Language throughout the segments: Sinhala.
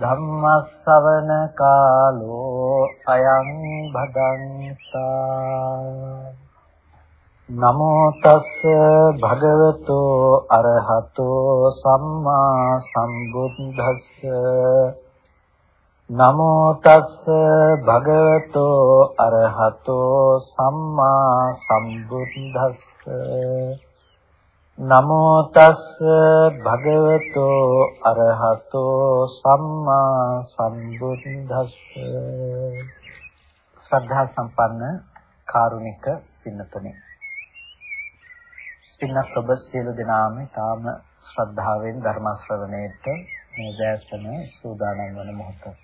ධම්මස්සවන කාලෝ අයං භදන්තා. නමෝ තස් භගවතෝ අරහතෝ සම්මා සම්බුද්දස්ස. නමෝ තස්ස භගවතෝ අරහතෝ සම්මා සම්බුද්දස්ස. නමෝ තස්ස භගවතෝ අරහතෝ සම්මා සම්බුද්දස්ස. ශ්‍රද්ධා සම්පන්න කාරුණික පින්නතුනි. පින්නත් ඔබ සියලු දෙනාම තාම ශ්‍රද්ධාවෙන් ධර්ම ශ්‍රවණයට මේ දැසන සූදානම් වන මොහොතේ.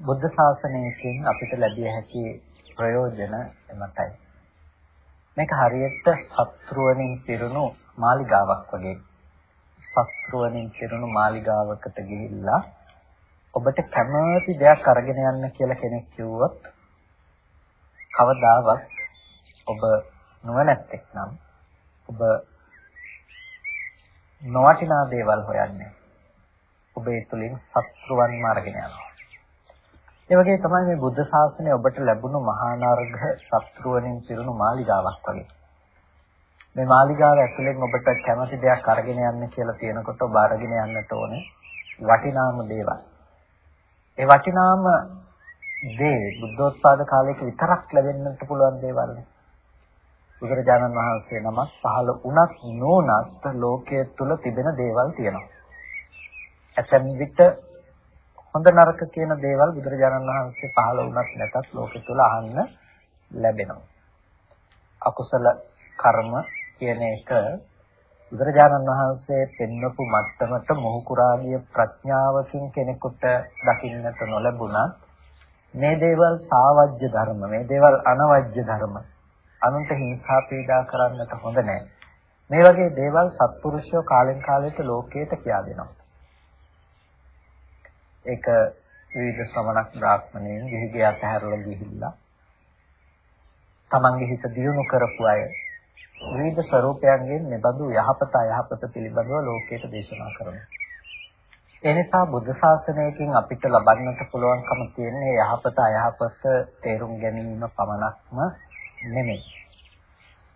බුද්ධ ශාසනයකින් අපිට ලැබිය හැකි ප්‍රයෝජන එමතයි. මේක හරියට සත්‍රුවණින් පිරුණු මාලිගාවක් වගේ. සත්‍රුවණින් පිරුණු මාලිගාවකට ගිහිල්ලා ඔබට කැමති දෙයක් අරගෙන යන්න කියලා කෙනෙක් කිව්වොත් කවදාවත් ඔබ නුවණැත්තෙක් නම් ඔබ නොවටිනා දේවල් හොයන්නේ. ඔබ ඒ තුලින් සත්‍රුවන් අරගෙන යනවා. ඒ වගේ තමයි මේ බුද්ධ ශාසනය ඔබට ලැබුණු මහා නර්ග ශත්‍රුවනින් පිරුණු මාලිගාවක් වගේ. මේ මාලිගාව ඇතුලෙන් ඔබට කැමති දෙයක් අරගෙන යන්න කියලා තියෙනකොට ඔබ අරගෙන යන්නට ඕනේ වටිනාම දේවල්. ඒ වටිනාම දේ බුද්ධෝත්පාද කාලයක විතරක් ලැබෙන්නට පුළුවන් දේවල් නේ. බුදුරජාණන් වහන්සේ නමක් පහළ වුණත් නොනත් ලෝකයේ තුල තිබෙන දේවල් තියෙනවා. ඇතැම් විට හොඳ නරක කියන දේවල් බුදුරජාණන් වහන්සේ පහළ වුණත් නැතත් ලෝකෙ තුල අහන්න ලැබෙනවා. අකුසල කර්ම කියන එක බුදුරජාණන් වහන්සේ පෙන්වපු මට්ටමට මොහු කුරාගිය ප්‍රඥාවකින් කෙනෙකුට දකින්නට නොලැබුණත් මේ දේවල් සාවජ්‍ය ධර්ම මේ දේවල් අනවජ්‍ය ධර්ම අනුන්ට හිංසා පීඩා කරන්නට හොඳ නැහැ. මේ වගේ දේවල් සත්පුරුෂයෝ කාලෙන් කාලයට ලෝකයට කියා දෙනවා. ඒක විවිධ ශ්‍රමණක් බ්‍රාහ්මණයන් ගිහිගේ අතහැරලා ගිහිල්ලා තමන්ගේ හිත දියුණු කරපු අය විවිධ ස්වરૂපයන්ගෙන් මෙබඳු යහපත අයහපත පිළිබඳව ලෝකයට දේශනා කරනවා. ඒ නිසා බුද්ධ ශාසනයකින් අපිට ලබන්නට පුළුවන්කම තියෙන්නේ යහපත අයහපත තේරුම් ගැනීම පමණක්ම නෙමෙයි.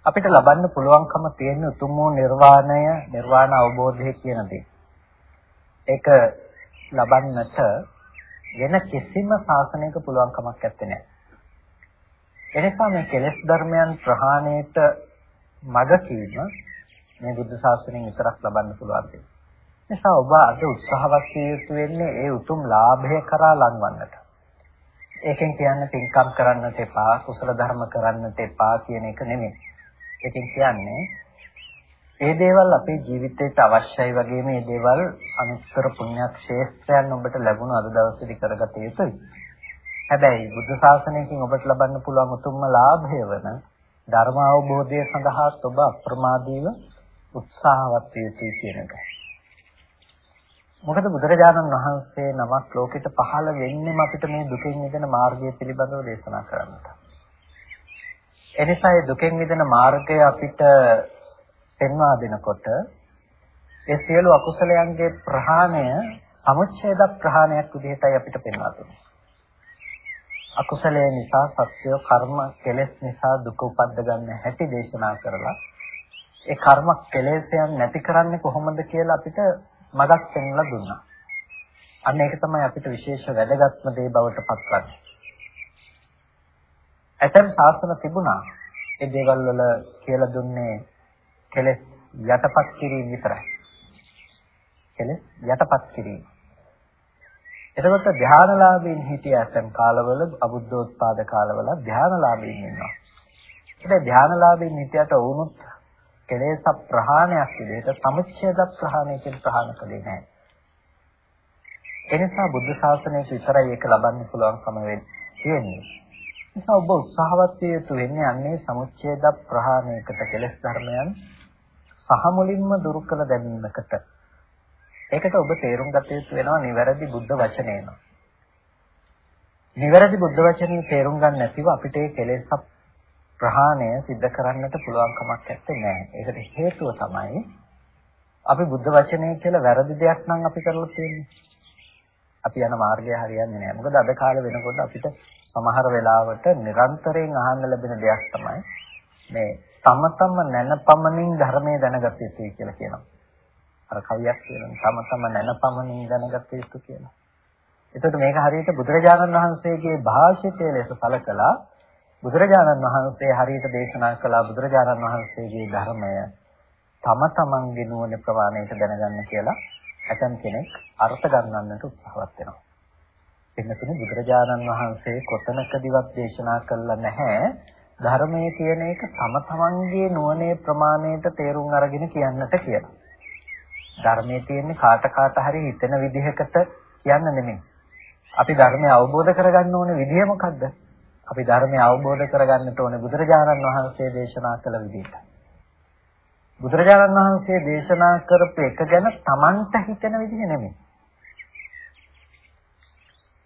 අපිට ලබන්න පුළුවන්කම තියෙන උතුම් වූ නිර්වාණය, නිර්වාණ අවබෝධය කියන දේ. ඒක ලබන්නට වෙන කිසිම ශාසනයක පුළුවන් කමක් නැත්තේ. එනිසා මේ කෙලෙස් ධර්මයන් ප්‍රහාණයට මඟ කීම මේ බුද්ධ ශාසනයෙන් විතරක් ලබන්න පුළුවන් දෙයක්. නිසා ඔබ අද උත්සාහවත් යුතු වෙන්නේ ඒ උතුම් ලාභය කරා ලංවන්නට. ඒකෙන් කියන්නේ පින්කම් කරන්නට එපා, කුසල ධර්ම කරන්නට එපා කියන එක නෙමෙයි. ඒකෙන් කියන්නේ ඒ දේවල් අපේ ජීවිතයට අවශ්‍යයි වගේම මේ දේවල් අනුත්තර පුණ්‍යක් ශේෂ්ත්‍රයන් ඔබට ලැබුණු අද දවසේදී කරගත යුතුයි. හැබැයි බුද්ධ ශාසනයකින් ඔබට ලබන්න පුළුවන් උතුම්ම ලාභය වන ධර්ම අවබෝධය සඳහා ඔබ අප්‍රමාදීව උත්සාහවත් යුතුයි කියන එක. මොකද බුදුරජාණන් වහන්සේ නමක් ලෝකෙට පහළ වෙන්නේම අපිට මේ දුකෙන් මිදෙන මාර්ගය පිළිබඳව දේශනා කරන්නට. එනිසා දුකෙන් මිදෙන මාර්ගය අපිට පෙන්වා දෙනකොට ඒ සියලු අකුසලයන්ගේ ප්‍රහාණය සමුච්ඡේද ප්‍රහාණයක් විදිහටයි අපිට පෙන්වා දෙන්නේ. අකුසලයේ නිසා සත්‍ය කර්ම කෙලෙස් නිසා දුක උපද්ද ගන්න හැටි දේශනා කරලා ඒ කර්ම කෙලෙස්යන් නැති කරන්නේ කොහොමද කියලා අපිට මගක් පෙන්වලා දුන්නා. අන්න ඒක තමයි අපිට විශේෂ වැදගත්ම දේ බවට පත්වන්නේ. ඇතම් ශාසන තිබුණා. ඒ දේවල් වල කියලා දුන්නේ කෙලෙස් යටපත් කිරීම විතරයි. කෙලෙස් යටපත් කිරීම. එතකොට ධානලාභීන් හිටිය ඇතම් කාලවල අබුද්ධෝත්පාද කාලවල ධානලාභීන් ඉන්නවා. ඒ ධානලාභීන් හිටියට වුණුත් කෙලෙස් ප්‍රහාණයක් විදිහට සමුච්ඡේද ප්‍රහාණය කියන ප්‍රහාණ කලේ නැහැ. එනිසා බුද්ධ ශාසනයට විතරයි ඒක ලබන්න පුළුවන්කම වෙන්නේ. නිසා ඔබ උත්සාහවත් විය යුතු වෙන්නේ අන්නේ සමුච්ඡේද ප්‍රහාණයකට කෙලෙස් ධර්මයන් සහ මුලින්ම දුරු කළ දැමීමකට. ඒකට ඔබ තේරුම් ගත යුතු වෙනවා නිවැරදි බුද්ධ වචනේන. නිවැරදි බුද්ධ වචනේ තේරුම් ගන්න නැතිව අපිට ඒ කෙලෙස් ප්‍රහාණය සිද්ධ කරන්නට පුළුවන් කමක් නැත්තේ නෑ. ඒකට හේතුව තමයි අපි බුද්ධ වචනේ කියලා වැරදි දෙයක් නම් අපි කරලා තියෙන්නේ. අපි යන මාර්ගය හරියන්නේ නෑ. මොකද අද කාලේ වෙනකොට අපිට සමහර වෙලාවට නිරන්තරයෙන් අහන්න ලැබෙන දෙයක් තමයි මේ තම තම නැනපමණින් ධර්මයේ දැනගත යුතුයි කියලා කියනවා. අර කවියක් කියනවා තම තම නැනපමණින් දැනගත යුතු කියලා. එතකොට මේක හරියට බුදුරජාණන් වහන්සේගේ භාෂිතය ලෙස සලකලා බුදුරජාණන් වහන්සේ හරියට දේශනා කළා බුදුරජාණන් වහන්සේගේ ධර්මය තම තමන්ගේ නුවණ ප්‍රමාණයට දැනගන්න කියලා ඇතම් කෙනෙක් අර්ථ ගන්නන්නට උත්සාහවත් වෙනවා. එන්නතුනේ බුදුරජාණන් වහන්සේ කොතනකදීවත් දේශනා කළා නැහැ ධර්මයේ කියන එක තම තමන්ගේ නුවණේ ප්‍රමාණයට තේරුම් අරගෙන කියන්නට කියලා. ධර්මයේ තියෙන්නේ කාට කාට හරි හිතෙන විදිහකට කියන්න නෙමෙයි. අපි ධර්මය අවබෝධ කරගන්න ඕනේ විදිය මොකද්ද? අපි ධර්මය අවබෝධ කරගන්නට ඕනේ බුදුරජාණන් වහන්සේ දේශනා කළ විදිහට. බුදුරජාණන් වහන්සේ දේශනා කරපු එක ගැන Tamanට හිතෙන විදිහ නෙමෙයි.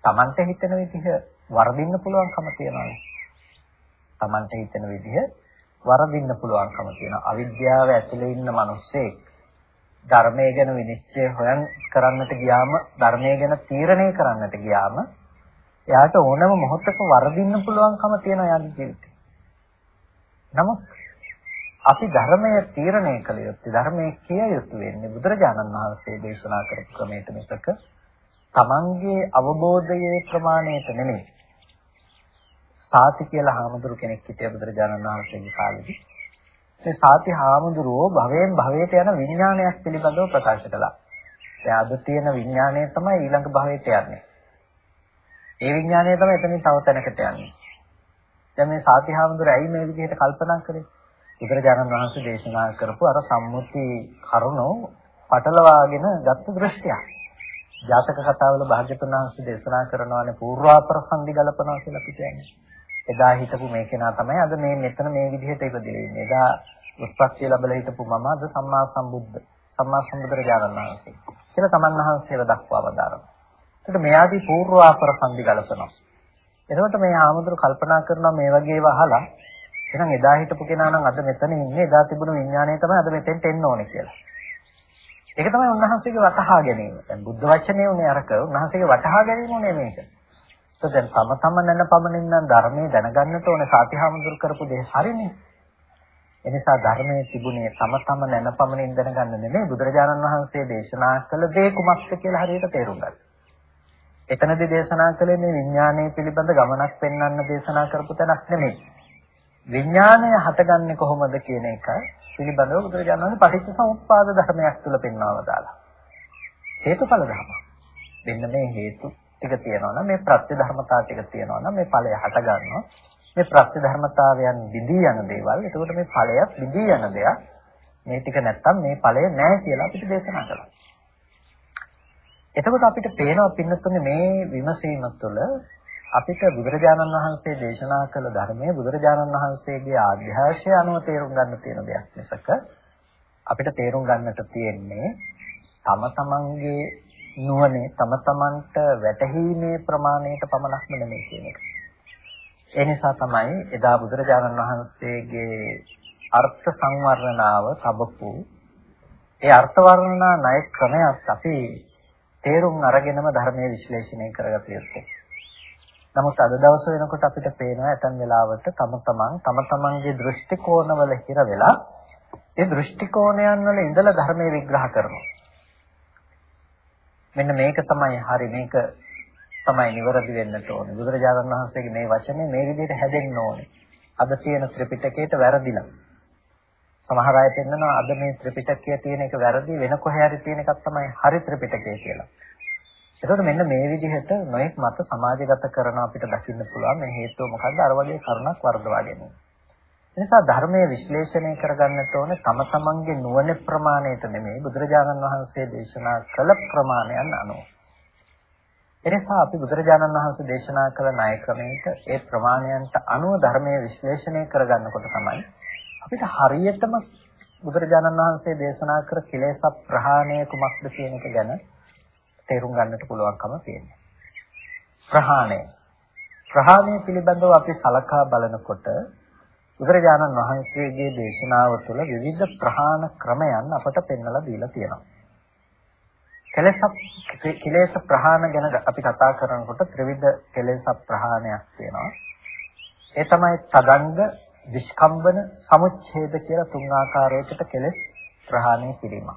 Tamanට හිතෙන විදිහ වර්ධින්න පුළුවන්කම තියනවා. Tamanට හිතෙන විදිහ වර්ධින්න පුළුවන්කම තියෙනවා. අවිද්‍යාව ඇතුලේ ඉන්න මිනිස්සෙක් ධර්මයේ ගැන විනිශ්චය හොයන් කරන්නට ගියාම ධර්මයේ ගැන තීරණය කරන්නට ගියාම එයාට ඕනම මොහොතක වර්ධින්න පුළුවන්කම තියෙන යාගේ ජීවිතේ. නමුත් අපි ධර්මය තීරණය කළ යුත්තේ ධර්මයේ කිය යුතු වෙන්නේ බුදුරජාණන් වහන්සේ දේශනා කරපු ක්‍රමයට මිසක තමන්ගේ අවබෝධයේ ප්‍රමාණයට නෙමෙයි. සාති කියලා හාමුදුරු කෙනෙක් හිටිය බුදුරජාණන් වහන්සේගේ කාලෙදී. මේ සාති හාමුදුරුවෝ භවයෙන් භවයට යන විඥානයක් පිළිබඳව ප්‍රකාශ කළා. දැන් අද තියෙන විඥානය තමයි ඊළඟ භවයට යන්නේ. ඒ විඥානය තමයි එතනින් තව තැනකට යන්නේ. දැන් මේ සාති හාමුදුරුවෝ ඇයි මේ විදිහට කල්පනා කරේ? බුදුරජාණන් වහන්සේ දේශනා කරපු අර සම්මුති කරුණෝ පටලවාගෙන ගත්ත දෘෂ්ටියක්. ජාතක කතාවල භාග්‍යතුන් වහන්සේ දේශනා කරනවානේ පූර්වාපර සංදි ගලපනවා කියලා අපි කියන්නේ. එදා හිටපු මේ කෙනා තමයි අද මේ මෙතන මේ විදිහට ඉපදිලා ඉන්නේ. එදා උත්පත්ති ලැබලා හිටපු මම අද සම්මා සම්බුද්ධ සම්මා සම්බුදුරජාණන් වහන්සේ. කියලා තමන් වහන්සේව දක්වා වදාරනවා. එතකොට මෙයාදී පූර්වාපර සංදි ගලපනවා. එතකොට මේ ආමතුරු කල්පනා කරනවා මේ වගේ වහලා එහෙනම් එදා හිටපු කෙනා නම් අද මෙතන ඉන්නේ එදා තිබුණු විඥාණය තමයි අද මෙතෙන්ට එන්න ඕනේ කියලා. ඒක තමයි උන්වහන්සේගේ වටහා ගැනීම. දැන් බුද්ධ වචනේ උනේ අරක උන්වහන්සේගේ වටහා ගැනීම උනේ මේක. તો දැන් තම තම නැන පමණින් නම් ධර්මයේ දැනගන්නට ඕනේ සාතිහාමුදුරු කරපු දේ හරිනේ. එනිසා ධර්මයේ තිබුණේ තම තම නැන පමණින් දැනගන්න නෙමෙයි බුදුරජාණන් වහන්සේ දේශනා කළ දේ කුමක්ද කියලා හරියට තේරුම් ගන්න. එතනදී දේශනා කළේ මේ විඥානය පිළිබඳ ගමනක් පෙන්වන්න දේශනා කරපු තැනක් නෙමෙයි. විඥානය හටගන්නේ කොහොමද කියන එක පිළිබඳව බුදුරජාණන් වහන්සේ පටිච්චසමුප්පාද ධර්මයක් තුල පෙන්වව දාලා. හේතුඵල ධර්ම. මෙන්න මේ හේතු ටික තියෙනවා නම් මේ ප්‍රත්‍ය ධර්මතා ටික තියෙනවා නම් මේ ඵලය හට ගන්නවා. මේ ප්‍රත්‍ය ධර්මතාවයන් විදී යන දේවල්. එතකොට මේ ඵලයත් විදී යන දෙයක්. මේ ටික නැත්තම් මේ ඵලය නැහැ කියලා අපිට දේශනා කළා. එතකොට අපිට පේනවා පින්නතුනේ මේ විමසීම තුළ අපිට බුදුරජාණන් වහන්සේ දේශනා කළ ධර්මයේ බුදුරජාණන් වහන්සේගේ ආධ්‍යාශය අනුව තේරුම් ගන්න තියෙන දෙයක් මිසක අපිට තේරුම් ගන්නට තියෙන්නේ තම තමන්ගේ නුවණේ තම තමන්ට වැටහීමේ ප්‍රමාණයට පමණක්ම නෙමෙයි කියන එක. ඒ නිසා තමයි එදා බුදුරජාණන් වහන්සේගේ අර්ථ සංවර්ණනාව සබපු ඒ අර්ථ වර්ණනා ණය ක්‍රමයක් අපි තේරුම් අරගෙනම ධර්මයේ විශ්ලේෂණය කරගත යුතුයි. නමුත් අද දවස වෙනකොට අපිට පේනවා ඇතන් වෙලාවට තම තමන් තම තමන්ගේ දෘෂ්ටි කෝණවල හිර වෙලා ඒ දෘෂ්ටි කෝණයන් වල ඉඳලා ධර්මයේ විග්‍රහ කරනවා. මෙන්න මේක තමයි හරි මේක තමයි නිවැරදි වෙන්නට ඕනේ. බුදුරජාණන් වහන්සේගේ මේ වචනේ මේ විදිහට හැදෙන්න ඕනේ. අද තියෙන ත්‍රිපිටකයට වැරදිලා. සමහර අය පෙන්නනවා අද මේ ත්‍රිපිටකයේ තියෙන එක වැරදි වෙන කොහේ හරි තියෙන එකක් තමයි හරි ත්‍රිපිටකය කියලා. එතකොට මෙන්න මේ විදිහට නොඑක් මත සමාජගත කරන අපිට දකින්න පුළුවන් මේ හේතුව මොකද්ද අර වගේ කරුණක් වර්ධවා ගැනීම. එනිසා ධර්මයේ විශ්ලේෂණය කරගන්නට ඕනේ තම තමන්ගේ නුවණ ප්‍රමාණයට නෙමෙයි බුදුරජාණන් වහන්සේ දේශනා කළ ප්‍රමාණයන් අනුව. එනිසා අපි බුදුරජාණන් වහන්සේ දේශනා කළ ණය ක්‍රමයට ඒ ප්‍රමාණයන්ට අනුව ධර්මයේ විශ්ලේෂණය කරගන්නකොට තමයි අපිට හරියටම බුදුරජාණන් වහන්සේ දේශනා කර කෙලෙස් ප්‍රහාණය කුමක්ද කියන එක ගැන තේරුම් ගන්නට පුළුවන්කම තියෙනවා. ප්‍රහාණය. ප්‍රහාණය පිළිබඳව අපි සලකා බලනකොට බුදුරජාණන් වහන්සේගේ දේශනාව තුළ විවිධ ප්‍රහාණ ක්‍රමයන් අපට පෙන්වලා දීලා තියෙනවා. කෙලෙස් කෙලෙස් ප්‍රහාණ ගැන අපි කතා කරනකොට ත්‍රිවිධ කෙලෙස් ප්‍රහාණයක් තියෙනවා. ඒ තමයි තදංග, විස්කම්බන, සමුච්ඡේද කියලා තුන් ආකාරයකට කෙලෙස් ප්‍රහාණය කිරීම.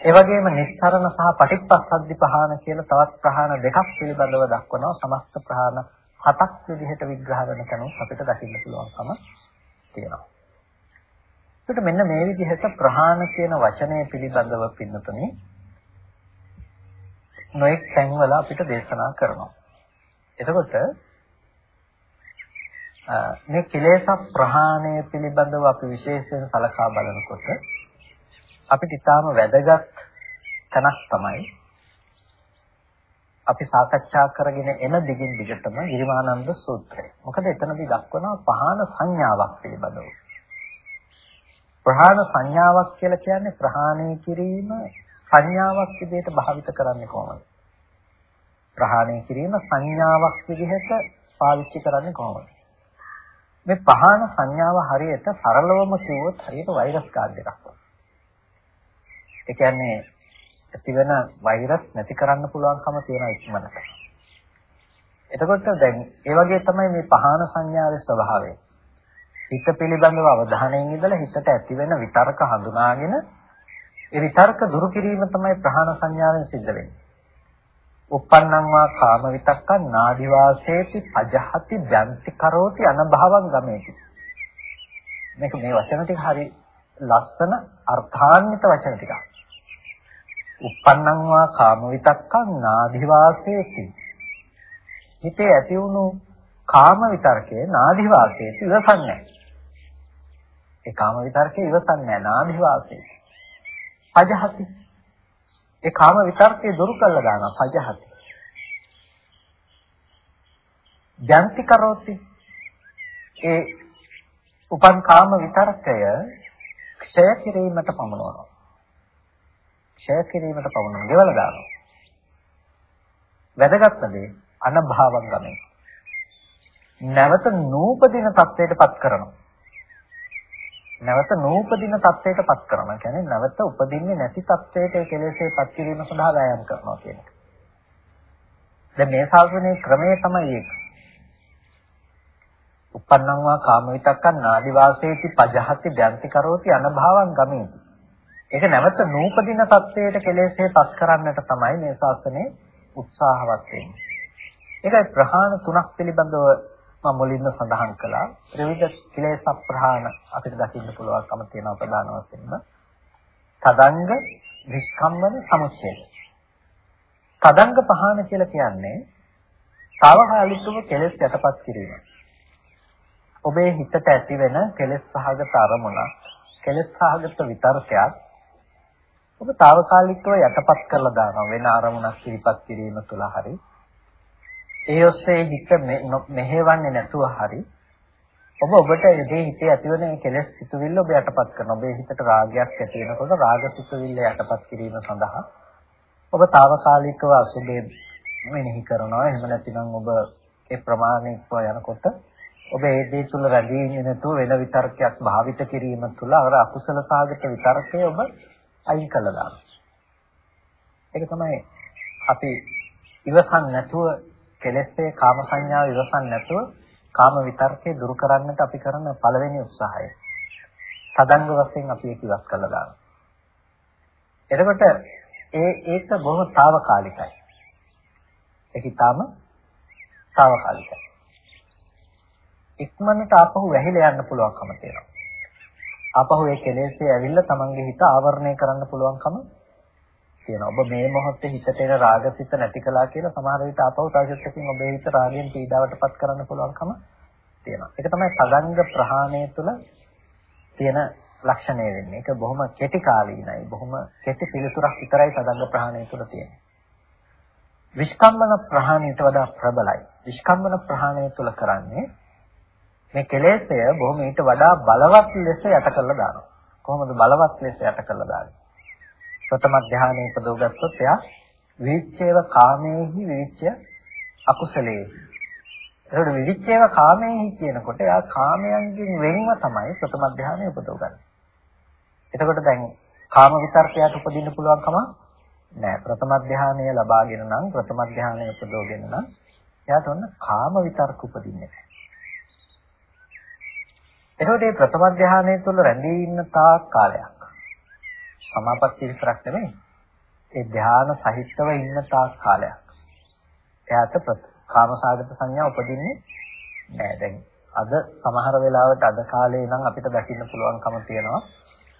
ඒ වගේම නිස්සරණ සහ පටිච්චසද්දි ප්‍රහාණ කියලා තවත් ප්‍රහාණ දෙකක් පිළිබඳව දක්වනවා. සමස්ත ප්‍රහාණ හතක් විදිහට විග්‍රහ වෙන කෙනෙක් අපිට දකින්න පුළුවන්කම තියෙනවා. ඒකට මෙන්න මේ විදිහට ප්‍රහාණ කියන වචනය පිළිබඳව පින්නතුනේ නොඑක් තැන්වල අපිට දේශනා කරනවා. එතකොට මේ කෙලෙස් ප්‍රහාණය පිළිබඳව අපි විශේෂයෙන් සලකා බලනකොට අපිට ඊටාම වැදගත් තැනක් තමයි අපි සාකච්ඡා කරගෙන එන දිගින් දිගටම ගිරිමානන්ද සූත්‍රය. මොකද එතනදී දක්වනවා පහන සංඥාවක් පිළිබඳව. ප්‍රහාණ සංඥාවක් කියලා කියන්නේ ප්‍රහාණය කිරීම සංඥාවක් විදිහට භාවිත කරන්නේ කොහොමද? ප්‍රහාණය කිරීම සංඥාවක් විදිහට පාවිච්චි කරන්නේ කොහොමද? මේ පහන සංඥාව හරියට සරලවම කිව්වොත් හරියට වෛරස් කාඩ් එකක් වගේ. ඒ කියන්නේ ඇතිවෙන වෛරස් නැති කරන්න පුළුවන්කම තියෙන ඉක්මනට. එතකොට දැන් ඒ වගේ තමයි මේ පහන සංඥාවේ ස්වභාවය. හිත පිළිබඳව අවධානයෙන් ඉඳලා හිතට ඇතිවෙන විතර්ක හඳුනාගෙන ඒ විතර්ක දුරු කිරීම තමයි ප්‍රහාණ සංඥාවෙන් සිද්ධ වෙන්නේ. uppannam va kama vitakka nadi vaseeti pajahati byanti karoti anabhavam gameti. මේක මේ වචන ටික හරි ලස්සන අර්ථාන්විත වචන ටිකක්. Uppannam va kama vitakka nadi vaseeti. හිතේ ඇති වුණු කාම විතර්කයේ නාදි වාසයේ ඉවසන්නේ ඒ කාම විතර්කයේ ඉවසන්නේ නාදි වාසයේ පජහති ඒ කාම විතර්කේ දුරු කළා දානවා පජහති. ජන්ති කරෝති. ඒ උපන් කාම විතර්කය ක්ෂය කිරීමට පමනවනවා. ක්ෂය කිරීමට පමනවනවා. ගෙවල දානවා. වැදගත්ම දේ අනභාවම් ගමන. නැවත නූපදින තත්ත්වයටපත් කරනවා. නැවත නූපදින තත්ත්වයට පත් කරනවා. කියන්නේ නැවත උපදින්නේ නැති තත්ත්වයට ඒ කෙලෙසේ පත් කිරීම සඳහා වෑයම් කරනවා කියන එක. දැන් මේ ශාසනයේ ක්‍රමය තමයි ඒක. uppannam va kama vitakkan nadi vaseeti pajahati byanti karoti anabhavan gameti. ඒක නැවත නූපදින තත්ත්වයට කෙලෙසේ පත් කරන්නට තමයි මේ ශාසනයේ උත්සාහවත් වෙන්නේ. ඒකයි ප්‍රහාණ තුනක් පිළිබඳව මම මුලින්ම සඳහන් කළා. ත්‍රිවිධ කිලේශ ප්‍රහාණ අපිට දකින්න පුළුවන්කම තියෙනවා ප්‍රධාන වශයෙන්ම. තදංග විස්කම්බන සමුච්ඡේද. තදංග පහන කියලා කියන්නේ తాවකාලිකව කෙලෙස් යටපත් කිරීම. ඔබේ හිතට ඇතිවෙන කෙලෙස් සහගත අරමුණ කෙලෙස් සහගත විතර්කයක් ඔබ తాවකාලිකව යටපත් කරලා දානවා වෙන අරමුණක් ඉදිරිපත් කිරීම තුළ හරියි ඒ ඔස්සේ හිත මෙහෙවන්නේ නැතුව හරි ඔබ ඔබට ඒ හිතේ ඇතිවන මේ කෙලෙස් සිතුවිල්ල ඔබ යටපත් කරනවා. ඔබේ හිතට රාගයක් ඇති වෙනකොට රාග සිතුවිල්ල යටපත් කිරීම සඳහා ඔබ తాවකාලිකව අසුබේ මෙනෙහි කරනවා. එහෙම නැතිනම් ඔබ ඒ ප්‍රමාණිකව යනකොට ඔබ ඒ දේ තුල රැඳී ඉන්නේ නැතුව වෙන විතර්කයක් භාවිත කිරීම තුළ අර අකුසල සාගත විතර්කය ඔබ අයින් කළා දානවා. ඒක තමයි අපි ඉවසන් නැතුව කෙලෙස්සේ කාම සංඥාව ඉවසන්නේ නැතුව කාම විතර්කේ දුරු කරන්නට අපි කරන පළවෙනි උත්සාහය. සදංග වශයෙන් අපි ඒක ඉවත් කළා දානවා. එතකොට ඒ ඒක බොහොම తాවකාලිකයි. ඒක ඊටාම తాවකාලිකයි. ඉක්මනට ආපහු වැහිලා යන්න පුළුවන්කම තියෙනවා. ආපහු ඒ කෙලෙස්සේ ඇවිල්ලා තමන්ගේ හිත ආවරණය කරන්න පුළුවන්කම තියෙනවා. ඔබ මේ මොහොතේ හිතට එන රාගසිත නැති කළා කියලා සමහර විට ආපහු තාක්ෂණකින් ඔබේ හිත රාගයෙන් පීඩාවටපත් කරන්න පුළුවන්කම තියෙනවා. ඒක තමයි සගංග ප්‍රහාණය තුළ තියෙන ලක්ෂණය වෙන්නේ. ඒක බොහොම කෙටි කාලීනයි. බොහොම කෙටි පිළිතුරක් විතරයි සගංග ප්‍රහාණය තුළ තියෙන්නේ. විස්කම්මන ප්‍රහාණයට වඩා ප්‍රබලයි. විස්කම්මන ප්‍රහාණය තුල කරන්නේ මේ කෙලෙසය බොහොම ඊට වඩා බලවත් ලෙස යට කරලා දානවා. කොහොමද බලවත් ලෙස යට කරලා දාන්නේ? ප්‍රථම ධානයේ උපදවගත්තොත් එයා විවිච්ඡේව කාමේහි විවිච්ඡය අකුසලයේ. ඒකට විවිච්ඡේව කාමේහි කියනකොට එයා කාමයන්ගෙන් වෙන්ව තමයි ප්‍රථම ධානයේ උපදවගන්නේ. එතකොට දැන් කාම විතර්කයට උපදින්න පුළුවන් කම නෑ. ප්‍රථම ධානය ලබාගෙන නම් ප්‍රථම ධානය උපදවගෙන නම් එයාට ඔන්න කාම විතර්ක උපදින්නේ නෑ. එතකොට මේ ප්‍රථම ධානය තුළ රැඳී ඉන්න තාක් කාලයක්. සමාපatti විතරක් නෙමෙයි. ඒ ධාන සහිතව ඉන්න තාක් කාලයක්. එයාට කාමසාගත සංඥා උපදින්නේ නෑ. දැන් අද සමහර වෙලාවට අද කාලේ නම් අපිට දකින්න පුළුවන්කම තියෙනවා.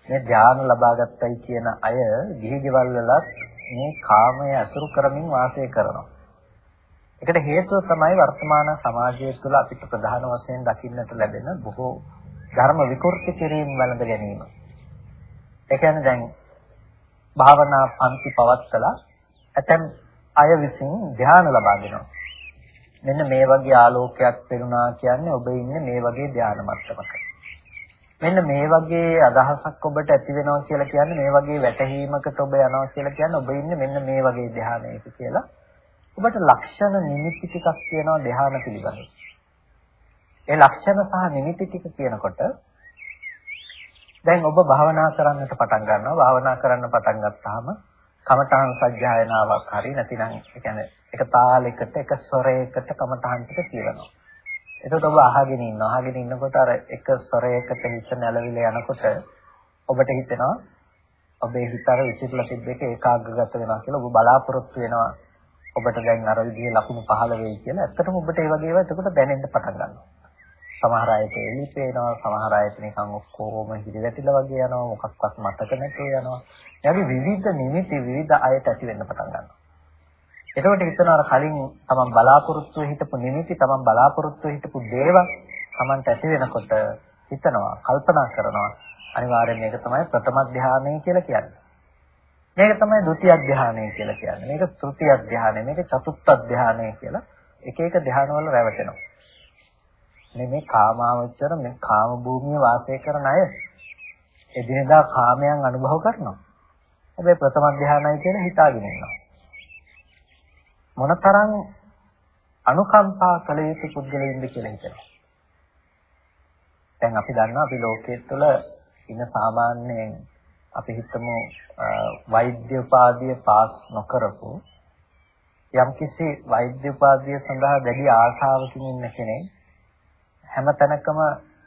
මේ ධාන ලබා ගත්තයි කියන අය ගිහි ගෙවල් වලත් මේ කාමය අසුරු කරමින් වාසය කරනවා. ඒකට හේතුව තමයි වර්තමාන සමාජය තුළ අපිට ප්‍රධාන වශයෙන් දකින්නට ලැබෙන බොහෝ ධර්ම විකෘති කිරීම වැළඳ ගැනීම. ඒ කියන්නේ දැන් භාවනා පන්ති පවත්කලා ඇතැම් අය විසින් ධ්‍යාන ලබා දෙනවා. මෙන්න මේ වගේ ආලෝකයක් පෙනුණා කියන්නේ ඔබ ඉන්නේ මේ වගේ ධ්‍යාන මට්ටමක. මෙන්න මේ වගේ අදහසක් ඔබට ඇති වෙනවා කියලා කියන්නේ මේ වගේ වැටහීමකට ඔබ යනවා කියලා කියන්නේ ඔබ ඉන්නේ මෙන්න මේ වගේ ධ්‍යානයක කියලා. ඔබට ලක්ෂණ නිමිති ටිකක් තියෙනවා ධ්‍යාන පිළිබඳව. ඒ ලක්ෂණ සහ නිමිති ටික කියනකොට දැන් ඔබ භාවනා කරන්නට පටන් ගන්නවා. භාවනා කරන්න පටන් ගත්තාම කමඨාන් සජ්ජායනාවක් හරි නැතිනම් ඒ කියන්නේ එක තාලයකට එක ස්වරයකට කමඨාන් ටික කියනවා. එතකොට ඔබ අහගෙන ඉන්නවා. අහගෙන ඉන්නකොට අර එක ස්වරයකට හිත නැලවිලා යනකොට ඔබට හිතෙනවා ඔබේ හිත අර විචිත්‍ර සිද්දේක ඒකාග්‍රගත වෙනවා කියලා ඔබ බලාපොරොත්තු වෙනවා. ඔබට දැන් අර විදිහේ ලකුණු පහළ වෙයි කියලා. ඇත්තටම ඔබට ඒ වගේ ඒවා එතකොට දැනෙන්න පටන් ගන්නවා. සමහර අයට එලි පේනවා, සමහර අයට නිකන් ඔක්කොම හිරිවැටිලා වගේ යනවා, මොකක්වත් මතක නැතුව යනවා. එයාගේ විවිධ නිමිති විවිධ අයට ඇති වෙන්න පටන් ගන්නවා. එතකොට හිතනවා අර කලින් තමන් බලාපොරොත්තු හිටපු නිමිති තමන් බලාපොරොත්තු හිටපු දේවල් තමන්ට ඇති වෙනකොට හිතනවා කල්පනා කරනවා අනිවාර්යෙන් මේක තමයි ප්‍රථම ධානය කියලා කියන්නේ. මේක තමයි ဒုတိ ය ධානය කියලා කියන්නේ. මේක තෘතිය ධානය, මේක චතුත්ථ ධානය කියලා එක එක ධානවල රැවටෙනවා. මේ මේ කාමාවචර මේ කාම භූමියේ වාසය කරන අය එදිනෙදා කාමයන් අනුභව කරනවා. හැබැයි ප්‍රථම ධානයයි කියලා හිතාගෙන ඉන්නවා. මොනතරම් අනුකම්පා කළ යුතු පුද්ගලයින්ද කියලා හිතනවා. දැන් අපි දන්නවා අපි ලෝකයේ තුල ඉන්න සාමාන්‍යයෙන් අපි හිතමු වෛද්‍ය උපාධිය පාස් නොකරපු යම්කිසි වෛද්‍ය උපාධිය සඳහා දැඩි ආශාවකින් ඉන්න කෙනෙක් හැම තැනකම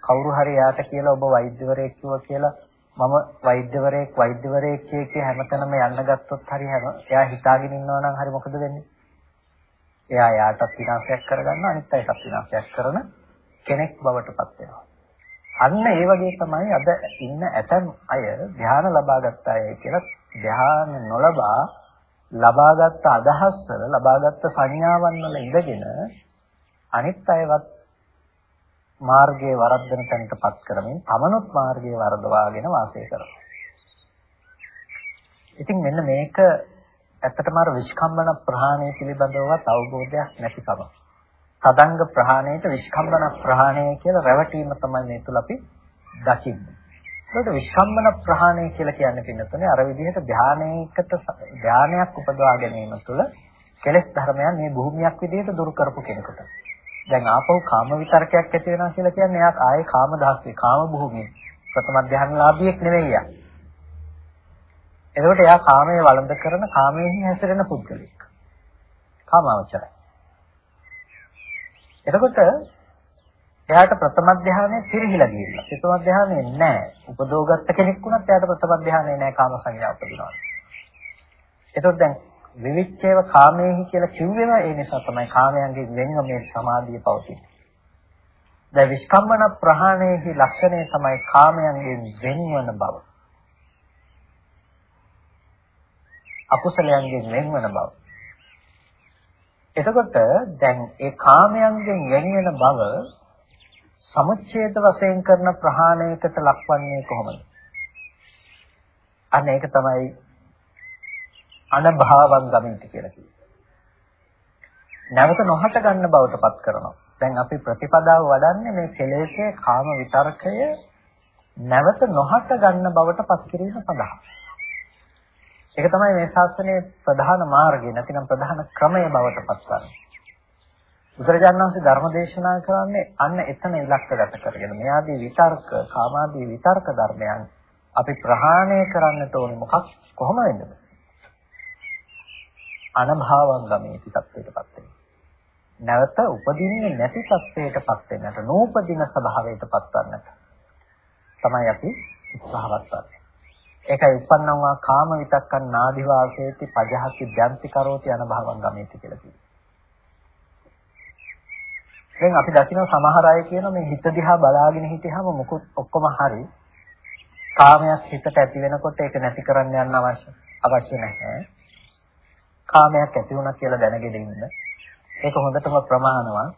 කවුරු හරි යාට කියලා ඔබ වෛද්‍යවරයෙක් කිව්වා කියලා මම වෛද්‍යවරයෙක් වෛද්‍යවරයෙක් කිය හැමතැනම යන්න ගත්තොත් හරි හැම එයා හිතාගෙන ඉන්නවා නම් හරි මොකද වෙන්නේ? එයා යාටත් විනාශයක් කරගන්නවා අනිත් අයටත් විනාශයක් කරන කෙනෙක් බවට පත් වෙනවා. අන්න ඒ වගේ තමයි අද ඉන්න ඇතම් අය ධ්‍යාන ලබාගත් අය කියලා ධ්‍යාන නොලබා ලබාගත් අදහස් වල ලබාගත් සංඥාවන් වල ඉඳගෙන අනිත් අයවත් මාර්ගයේ වරද්දන තැනටපත් කරමින් තමනුත් මාර්ගයේ වරදවාගෙන වාසය කරනවා. ඉතින් මෙන්න මේක ඇත්තටම අර විස්කම්බන ප්‍රහාණය පිළිබඳවවත් අවබෝධයක් නැතිකම. සදංග ප්‍රහාණයට විස්කම්බන ප්‍රහාණය කියලා රැවටීම තමයි මේ තුල අපි දකින්නේ. ඒකට විස්කම්බන ප්‍රහාණය කියලා කියන්නේ පින්නතුනේ අර විදිහට ධානයකට ධානයක් උපදවා ගැනීම තුළ කෙලෙස් ධර්මයන් මේ භූමියක් විදිහට දුරු කරපු කෙනෙකුට. දැන් ආපහු කාම විතරකයක් ඇති වෙනවා කියලා කියන්නේ එයා ආයේ කාම දහස්සේ කාම භූමියේ ප්‍රථම ධානලාභියෙක් නෙවෙයි යා. එතකොට එයා කාමයේ වළඳ කරන කාමයේ හැසිරෙන පුද්ගලෙක්. කාමාවචරයි. එතකොට එයාට ප්‍රථම ධානය පිරිහිලා ගිහිල්ලා. ප්‍රථම ධානය නැහැ. උපදෝගත්ත කෙනෙක් වුණත් එයාට ප්‍රථම ධානය නැහැ කාම සංඥා උපදිනවා. එතකොට දැන් විවිච්ඡේව කාමයේහි කියලා කිව්වෙම ඒ නිසා තමයි කාමයන්ගෙන් වෙන්ව මේ සමාධිය පවතින්නේ. දැන් විස්කම්මන ප්‍රහාණයෙහි ලක්ෂණය තමයි කාමයන්ගෙන් වෙන්වන බව. අකුසලයන්ගෙන් වෙන්වන බව. එතකොට දැන් ඒ කාමයන්ගෙන් වෙන් වෙන බව සමුච්ඡේද වශයෙන් කරන ප්‍රහාණයකට ලක්වන්නේ කොහොමද? අන්න ඒක තමයි අනභාවං ගමිත කියලා කියන්නේ. නැවත නොහට ගන්න බවට පත් කරනවා. දැන් අපි ප්‍රතිපදාව වඩන්නේ මේ කෙලෙස්යේ කාම විතරකය නැවත නොහට ගන්න බවට පත් කිරීම සඳහා. ඒක තමයි මේ ශාස්ත්‍රයේ ප්‍රධාන මාර්ගය නැතිනම් ප්‍රධාන ක්‍රමය බවට පත් කරන්නේ. බුදුරජාණන් වහන්සේ ධර්ම දේශනා කරන්නේ අන්න එතන ඉලක්කගත කරගෙන මේ ආදී විතර්ක, කාමාදී විතර්ක ධර්මයන් අපි ප්‍රහාණය කරන්නට ඕනේ මොකක් කොහොම වෙන්නද? අනභාවං ගමේති තත්ත්වයටපත් වෙන්න. නැවත උපදින්නේ නැති තත්ත්වයටපත් වෙන්නට, නූපදින ස්වභාවයටපත් වන්නට තමයි අපි උත්සාහවත් වෙන්නේ. ඒකයි උපන්නම්වා කාම විතක්කන් නාදි වාසේති පජහති ධ්‍යාන්ති කරෝති අනභවං ගමේති කියලා කියන්නේ. දැන් අපි දකිනවා සමහර අය කියන මේ හිත දිහා බලාගෙන හිටියාම මොකුත් ඔක්කොම හරි. කාමයක් හිතට ඇති වෙනකොට ඒක නැති කරන්න යන්න අවශ්‍ය අවශ්‍ය නැහැ. කාමයක් ඇති වුණා කියලා දැනගෙන ඉන්න. ඒක හොඳටම ප්‍රමාණවත්.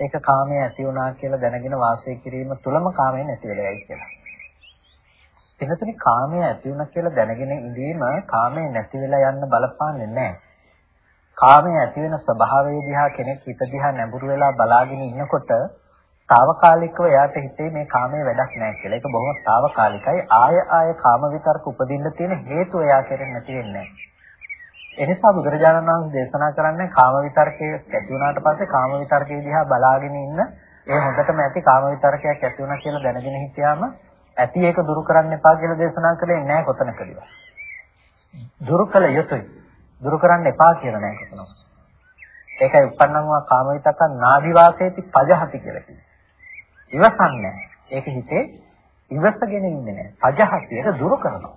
ඒක කාමයේ ඇති වුණා කියලා දැනගෙන වාසය කිරීම තුලම කාමය නැති වෙලා යයි කියලා. එනතුනි කාමයේ ඇති වුණා කියලා දැනගෙන ඉඳීම කාමයේ නැති වෙලා යන්න බලපාන්නේ නැහැ. කාමයේ ඇති වෙන ස්වභාවය දිහා කෙනෙක් හිත දිහා නැඹුරු වෙලා බලාගෙන ඉන්නකොට తాවකාලිකව එයාට හිතේ මේ කාමයේ වැඩක් නැහැ කියලා. ඒක බොහොම తాවකාලිකයි. ආය ආය කාම විතරක උපදින්න තියෙන හේතුව එයා කෙරෙන් නැති වෙන්නේ එනිසා බුදුරජාණන් වහන්සේ දේශනා කරන්නේ කාම විතරකයේ ඇති වුණාට පස්සේ කාම විතරකයේ දිහා බලාගෙන ඉන්න ඒ හොඳටම ඇති කාම විතරකයක් ඇති වුණා කියලා දැනගෙන හිටියාම ඇති ඒක දුරු කරන්න එපා කියලා දේශනා කළේ නැහැ කොතනකදීවත්. දුරු කළ යුතුයි. දුරු කරන්න එපා කියලා නෑ කොතනම. ඒකයි උපන්නම්වා කාමවිතක නාදි වාසේති පජහති කියලා කියන්නේ. ඉවසන්නේ ඒක හිතේ ඉවසගෙන ඉන්නේ නෑ. පජහති ඒක දුරු කරනවා.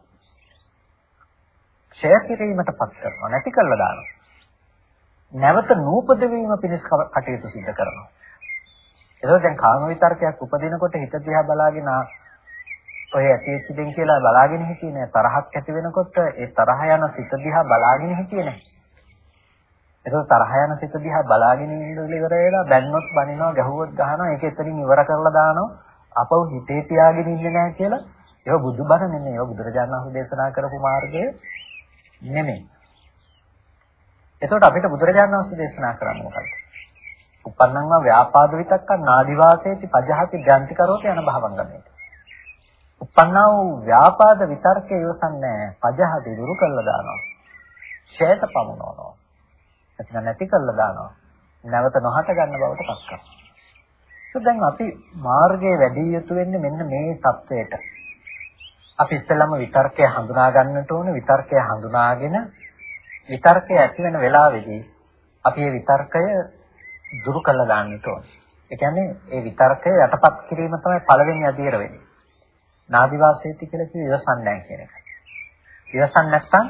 ක්ෂය කිරීමටපත් කරනවා නැති කළා දානවා. නැවත නූපද වීම පිණිස කටයුතු සිදු කරනවා. එතකොට දැන් කාම විතර්කයක් උපදිනකොට හිත දිහා බලාගෙන ඔය ඇතිවෙච්ච දෙන් කියලා බලාගෙන හිටියේ නෑ. තරහක් ඇති වෙනකොට ඒ තරහ යන සිත දිහා බලාගෙන හිටියේ නෑ. ඒක තරහ යන සිත දිහා බලාගෙන ඉන්න ඉවර වෙලා බැන්නොත් බනිනවා ගැහුවොත් ගහනවා ඒක එතනින් ඉවර කරලා දානවා. අපව හිතේ තියාගෙන ඉන්නේ නෑ කියලා. ඒක බුදුබණ නෙමෙයි. ඒක බුදුරජාණන් වහන්සේ දේශනා කරපු මාර්ගය. නෙමෙයි. එතකොට අපිට බුදුරජාණන් වහන්සේ දේශනා කරන්නේ මොකක්ද? උපන්නං වා ව්‍යාපාද විතක්ක නාදිවාසේති පජහති ග්‍රන්ති කරෝත යන භවංගමේ. උපන්නා වූ ව්‍යාපාද විතර්කය යොසන්නේ පජහති දුරු කළා දානවා. ඡේත පමුණවනවා. එතන නැති කළා දානවා. නැවත නොහට ගන්න බවට පත් කරනවා. දැන් අපි මාර්ගයේ වැඩි යතු වෙන්නේ මෙන්න මේ தത്വයට. අපි ඉස්සෙල්ලාම විතර්කය හඳුනා ගන්නට ඕනේ. විතර්කය හඳුනාගෙන විතර්කය ඇති වෙන වෙලාවේදී අපි මේ විතර්කය දුරු කළා දාන්නට ඕනේ. ඒ කියන්නේ ඒ විතර්කය යටපත් කිරීම තමයි පළවෙනි අධීර වෙන්නේ. නාදිවාසීති කියලා කිව්ව ඉවසන්නේ නැහැ කියන එක. ඉවසන්නේ නැත්නම්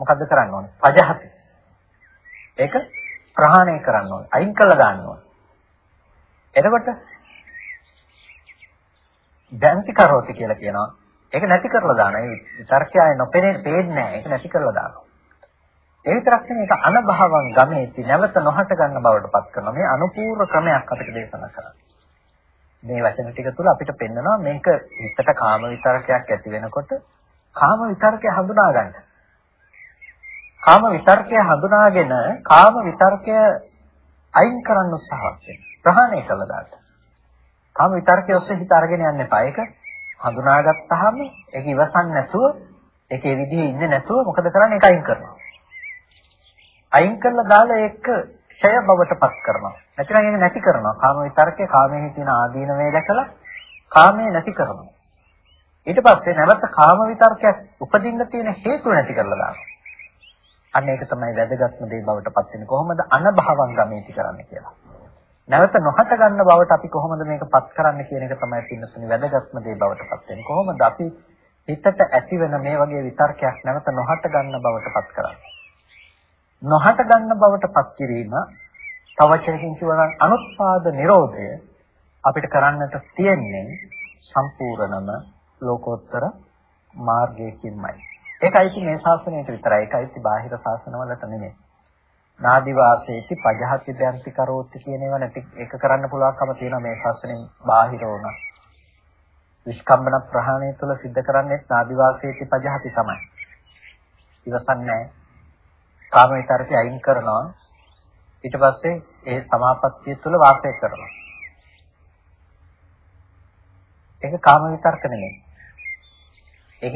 මොකද්ද කරන්න ඕනේ? පජහති. ඒක ප්‍රහාණය කරන්න ඕනේ. අයින් කළා දාන්න ඕනේ. එතකොට දැන්ති කරෝති කියලා කියනවා. ඒක නැති කරලා දාන. ඒ විතර්කය ආයේ නොපෙනේ පේන්නේ නැහැ. ඒක නැති කරලා දානවා. ඒ විතරක් නෙමෙයි ඒක අනභවං ගමේති නැවත නොහට ගන්න බවට පත් කරනවා. මේ අනුපූර්ව ක්‍රමයක් අපිට දේශනා කරන්නේ. මේ වචන ටික තුල අපිට පෙන්නනවා මේක හිතට කාම විතරකයක් ඇති වෙනකොට කාම විතරකය හඳුනා ගන්න. කාම විතරකය හඳුනාගෙන කාම විතරකය අයින් කරන්න උත්සාහවත් වෙන්න. ප්‍රහාණය කළා දාන්න. කාම විතරකයේ ඔස්සේ හිත අරගෙන යන්න එපා. ඒක හඳුනාගත්තාම ඒක ඉවසන්නේ නැතුව ඒකේ විදිහේ ඉන්නේ නැතුව මොකද කරන්නේ? ඒක අයින් කරනවා. අයින් කළා දාලා ඒක ඡය බවට පත් කරනවා. නැතිනම් ඒක නැති කරනවා. කාම විතරකේ කාමයේ තියෙන ආදීන වේ දැකලා කාමයේ නැති කරනවා. ඊට පස්සේ නැවත කාම විතරකයක් උපදින්න තියෙන හේතු නැති කරලා දානවා. අන්න ඒක තමයි වැදගත්ම දේ බවට පත් වෙන්නේ. කොහොමද අනභවං ගමේති කරන්නේ කියලා. නැවත නොහට ගන්න බවට අපි කොහොමද මේක පත් කරන්න කියන එක තමයි පින්නතුනි වැදගත්ම දේ බවට පත් වෙන්නේ. කොහොමද අපි හිතට ඇතිවෙන මේ වගේ විතර්කයක් නැවත නොහට ගන්න බවට පත් කරන්නේ? නොහට ගන්න බවට පත් කිරීම තව වචනකින් කියනවා අනුත්පාද නිරෝධය අපිට කරන්නට තියෙන්නේ සම්පූර්ණම ලෝකෝත්තර මාර්ගයකින්මයි. ඒකයි ඉතින් මේ ශාසනයට විතරයි. ඒකයි ඉතින් බාහිර ශාසනවලට නෙමෙයි. නාදි වාසේති පජහති දන්ති කරෝති කියන ඒවා නැති ඒක කරන්න පුළුවන්කම තියෙනවා මේ ශාසනයෙන් බාහිර වුණා. විස්කම්බන ප්‍රහාණය තුළ සිද්ධ කරන්නේ නාදි වාසේති පජහති තමයි. ඉවසන්නේ කාම විතරකේ අයින් කරනවා ඊට පස්සේ ඒ සමාපත්තිය තුළ වාසය කරනවා. ඒක කාම විතර්ක නෙමෙයි. ඒක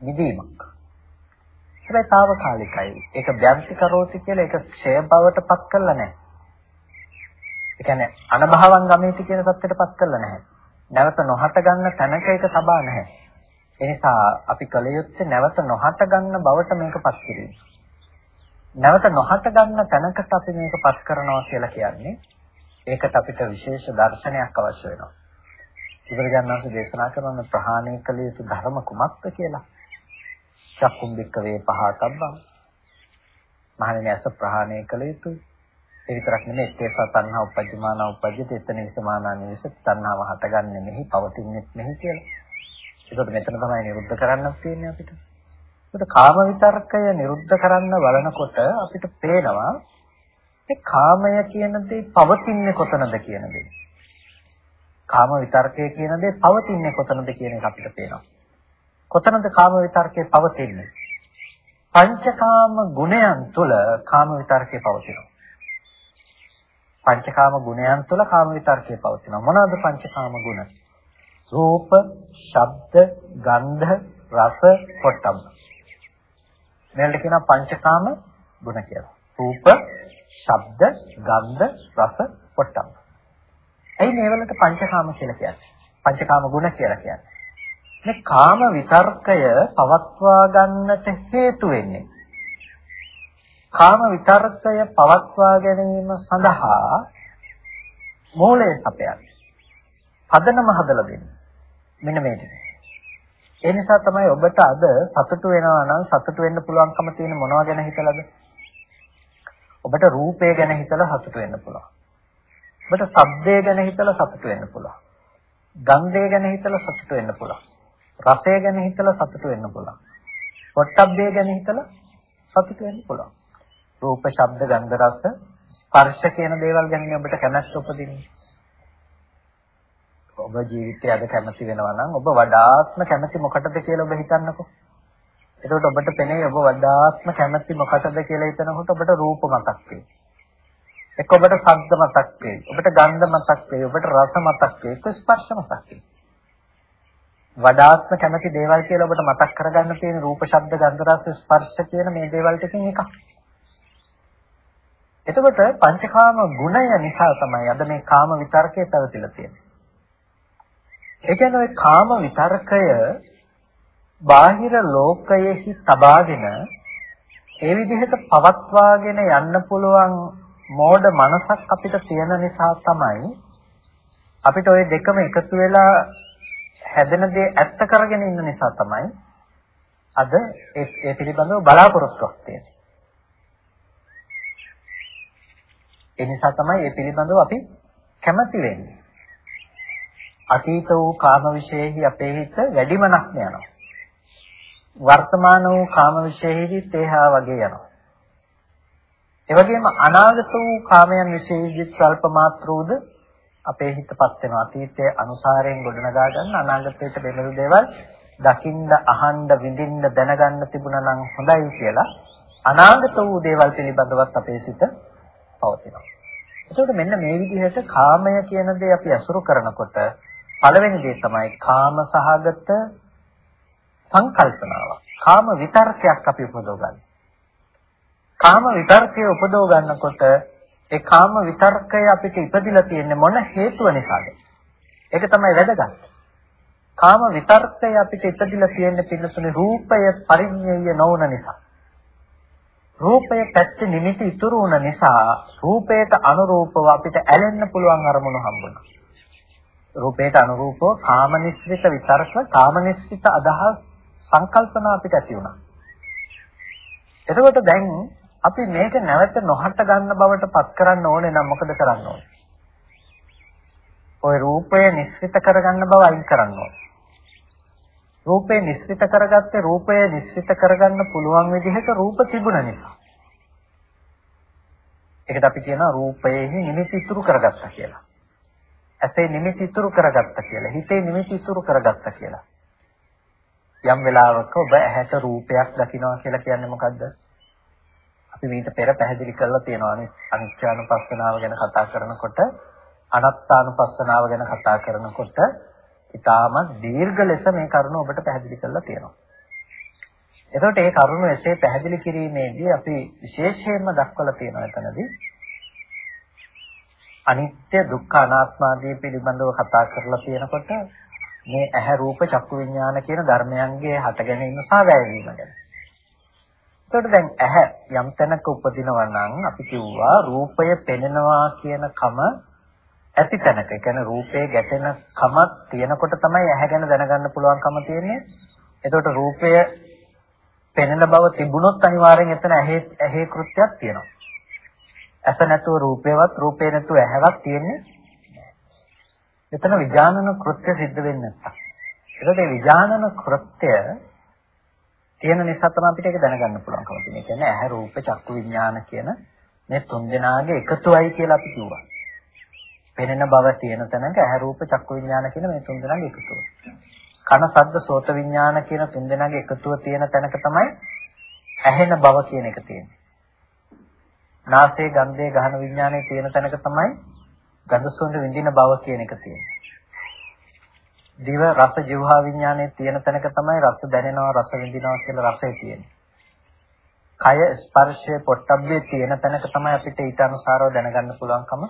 නිදීමක්. හැබැයි తాවකාලිකයි. ඒක ව්‍යන්ති කරෝති කියලා ඒක ක්ෂය බවට පත් කරලා නැහැ. ඒ කියන්නේ අනභවං ගමේති කියන தත්ත්වයට පත් කරලා නැහැ. නැවත නොහට ගන්න තැනක ඒක සබා නැහැ. ඒ නිසා අපි කල යුත්තේ නැවත නොහට ගන්න බවට මේකපත් කිරීම. නැවත නොහට ගන්න තැනකට අපි මේකපත් කරනවා කියලා කියන්නේ ඒකට අපිට විශේෂ දර්ශනයක් අවශ්‍ය වෙනවා. ඉවරජානනාංශ දේශනා කරන ප්‍රහාණය කළ යුතු ධර්ම කුමක්ද කියලා. චක්කුම් බික්ක වේ පහතබ්බම්. මහණෙනි ඇස ප්‍රහාණය කළ යුතුයි. ඒ විතරක් නෙමෙයි ඒකේස තණ්හා උපජ්ජමාන උපජ්ජති එතන විසමානා නිවස තණ්හාව හටගන්නේ මෙහි පවතින්නේ මෙහි කියලා. ඒකට මෙතන තමයි නිරුද්ධ කරන්නත් තියෙන්නේ අපිට. ඒකට කාම විතර්කය නිරුද්ධ කරන්න බලනකොට අපිට පේනවා ඒ කාමය කියන දේ පවතින්නේ කොතනද කියන දේ. කාම විතර්කය කියන දේ පවතින්නේ කොතනද කියන එක අපිට පේනවා. කොතනද කාම විතර්කය පවතින්නේ? පංචකාම ගුණයන් තුළ කාම විතර්කය පවතිනවා. පංචකාම ගුණයන් තුළ කාම විතර්කය පවතිනවා. මොනවාද පංචකාම ගුණ? රූප, ශබ්ද, ගන්ධ, රස, පොට්ටබ්බ. මේකට කියනවා පංචකාම ගුණ කියලා. රූප, ශබ්ද, ගන්ධ, රස, පොට්ටබ්බ. ඇයි මේවලට පංචකාම කියලා කියන්නේ? පංචකාම ගුණ කියලා කියන්නේ. මේ කාම විතර්කය පවත්වා ගන්නට හේතු වෙන්නේ. කාම විතර්කය පවත්වා ගැනීම සඳහා මූලය සපයන්නේ. පදනම හදලා දෙන්නේ. මෙන්න මේ ටික. ඒ නිසා තමයි ඔබට අද සතුටු වෙනවා නම් සතුටු වෙන්න පුළුවන්කම තියෙන මොනවා ගැන හිතලාද? ඔබට රූපය ගැන හිතලා සතුටු වෙන්න පුළුවන්. ඔබට ශබ්දය ගැන හිතලා සතුටු වෙන්න පුළුවන්. ගන්ධය ගැන හිතලා සතුටු වෙන්න පුළුවන්. රසය ගැන හිතලා සතුටු වෙන්න පුළුවන්. පොට්ටබ්බය ගැන හිතලා සතුටු වෙන්න පුළුවන්. රූප, ශබ්ද, ගන්ධ, රස, ස්පර්ශ කියන දේවල් ගැන ඔබට කැමැත්ත උපදින්නේ. ඔබ ජීවිතය අද කැමති වෙනවා නම් ඔබ වඩාත්ම කැමති මොකටද කියලා ඔබ හිතන්නකෝ. එතකොට ඔබට පෙනේ ඔබ වඩාත්ම කැමති මොකටද කියලා හිතනකොට ඔබට රූප මතක් වෙයි. එක්ක ඔබට ශබ්ද මතක් වෙයි. ඔබට ගන්ධ මතක් වෙයි. ඔබට රස මතක් වෙයි. එක්ක ස්පර්ශ මතක් වෙයි. වඩාත්ම කැමති දේවල් කියලා ඔබට මතක් කරගන්න තියෙන රූප, ශබ්ද, ගන්ධ, රස, ස්පර්ශ කියන මේ දේවල් ටිකෙන් එකක්. එතකොට පංචකාම ගුණය නිසා තමයි අද මේ කාම විතර්කයේ පැවතිලා තියෙන්නේ. ඒ කියන්නේ ওই කාම විතර්කය බාහිර ලෝකයෙහි තබාගෙන ඒ විදිහට පවත්වාගෙන යන්න පුළුවන් මෝඩ මනසක් අපිට තියෙන නිසා තමයි අපිට ওই දෙකම එකතු වෙලා හැදෙන දේ ඇත්ත කරගෙන ඉන්න නිසා තමයි අද ඒ පිළිබඳව බලාපොරොත්තුවක් තියෙන්නේ. ඒ නිසා තමයි ඒ පිළිබඳව අපි කැමති වෙන්නේ. අතීත වූ කාම විශේෂෙහි අපේ හිත වැඩිමනක් යනවා. වර්තමාන වූ කාම විශේෂෙහි තේහා වගේ යනවා. ඒ වගේම අනාගත වූ කාමයන් විශේෂෙහි ස්වල්ප මාත්‍රෝද අපේ හිතපත් වෙනවා. අතීතයේ අනුසාරයෙන් ගොඩනගා ගන්න අනාගතයට දෙමළු දේවල් දකින්න, අහන්න, විඳින්න, දැනගන්න තිබුණා නම් හොඳයි කියලා අනාගත වූ දේවල් පිළිබඳවත් අපේ සිත පවතිනවා. ඒකට මෙන්න මේ විදිහට කාමය කියන දේ අපි අසුරු කරනකොට පළවෙනි දේ තමයි කාම සහගත සංකල්පනාවක්. කාම විතර්කයක් අපි උපදව ගන්න. කාම විතර්කය උපදව ගන්නකොට ඒ කාම විතර්කය අපිට ඉපදිලා තියෙන්නේ මොන හේතුව නිසාද? ඒක තමයි වැදගත්. කාම විතර්කය අපිට ඉපදිලා තියෙන්නේ පින්නතුනේ රූපය පරිඤ්ඤය නොවන නිසා. රූපය පැත්තේ නිමිති ඉතුරු වුණ නිසා රූපයට අනුරූපව අපිට ඇලෙන්න පුළුවන් අරමුණු හම්බුණා. රූපයට අනුරූපව කාමනිස්සිත විතර්ක කාමනිස්සිත අදහස් සංකල්පනා අපිට ඇති වුණා. එතකොට දැන් අපි මේක නැවත නොහට ගන්න බවට පත් කරන්න ඕනේ නම් මොකද කරන්න ඕනේ? ওই රූපය නිස්සිත කරගන්න බව අයින් කරන්න ඕනේ. රූපේ නිස්සිත කරගත්තේ රූපය නිස්සිත කරගන්න පුළුවන් විදිහට රූප තිබුණ නිසා. ඒකට අපි කියනවා රූපයේ නිමිති ඉතුරු කරගත්තා කියලා. ඇසේ නිමිති ඉතුරු කරගත්තා කියලා. හිතේ නිමිති ඉතුරු කරගත්තා කියලා. යම් වෙලාවක ඔබ ඇහැට රූපයක් දකිනවා කියලා කියන්නේ මොකද්ද? අපි මීට පෙර පැහැදිලි කරලා තියෙනවා අනිත්‍යානුපස්සනාව ගැන කතා කරනකොට අනාත්තානුපස්සනාව ගැන කතා කරනකොට ඊටාම දීර්ඝ ලෙස මේ කරුණ ඔබට පැහැදිලි කරලා තියෙනවා. එතකොට මේ කරුණ එසේ පැහැදිලි කිරීමේදී අපි විශේෂයෙන්ම දක්වලා තියෙනවා එතනදී අනිත්‍ය දුක්ඛ අනාත්ම ආදී පිළිබඳව කතා කරලා තියෙනකොට මේ ඇහැ රූප චක්කු විඥාන කියන ධර්මයන්ගේ හට ගැනීම සහ වැයවීම ගැන. එතකොට දැන් ඇහැ යම් තැනක උපදිනවා නම් අපි කිව්වා රූපය පෙනෙනවා කියන කම ඇති තැනක. ඒ කියන්නේ රූපේ ගැටෙන කමක් තියෙනකොට තමයි ඇහැ ගැන දැනගන්න පුළුවන්කම තියෙන්නේ. එතකොට රූපය පෙනෙන බව තිබුණොත් අනිවාර්යෙන් එතන ඇහි ඇහි කෘත්‍යයක් තියෙනවා. ඇස නැතුව රූපේවත් රූපේ නැතුව ඇහැවක් තියෙන්නේ එතන විඥානන කෘත්‍ය සිද්ධ වෙන්නේ නැත්තම්. ඒකට මේ විඥානන කෘත්‍ය තියෙන නිසා තමයි අපිට ඒක දැනගන්න පුළුවන්කම තියෙන්නේ. කියන්නේ ඇහැ රූප චක්කු විඥාන කියන මේ තුන් දෙනාගේ එකතුවයි කියලා අපි කිව්වා. පෙනෙන බව තියෙන තැනක ඇහැ රූප චක්කු විඥාන කියන මේ තුන් දෙනාගේ එකතුව. කන සද්ද සෝත විඥාන කියන තුන් දෙනාගේ එකතුව තියෙන තැනක තමයි ඇහෙන බව කියන එක තියෙන්නේ. නාසයේ ගන්ධයේ ගහන විඥානයේ තියෙන තැනක තමයි ගඳ සුවඳ විඳින බව කියන එක තියෙනවා. දිව රස ජීවහා විඥානයේ තියෙන තැනක තමයි රස දැනෙනවා රස විඳිනවා කියලා රසය තියෙන්නේ. කය ස්පර්ශයේ පොට්ටබ්බේ තියෙන තැනක තමයි අපිට ඊට අනුසාරව දැනගන්න පුළුවන්කම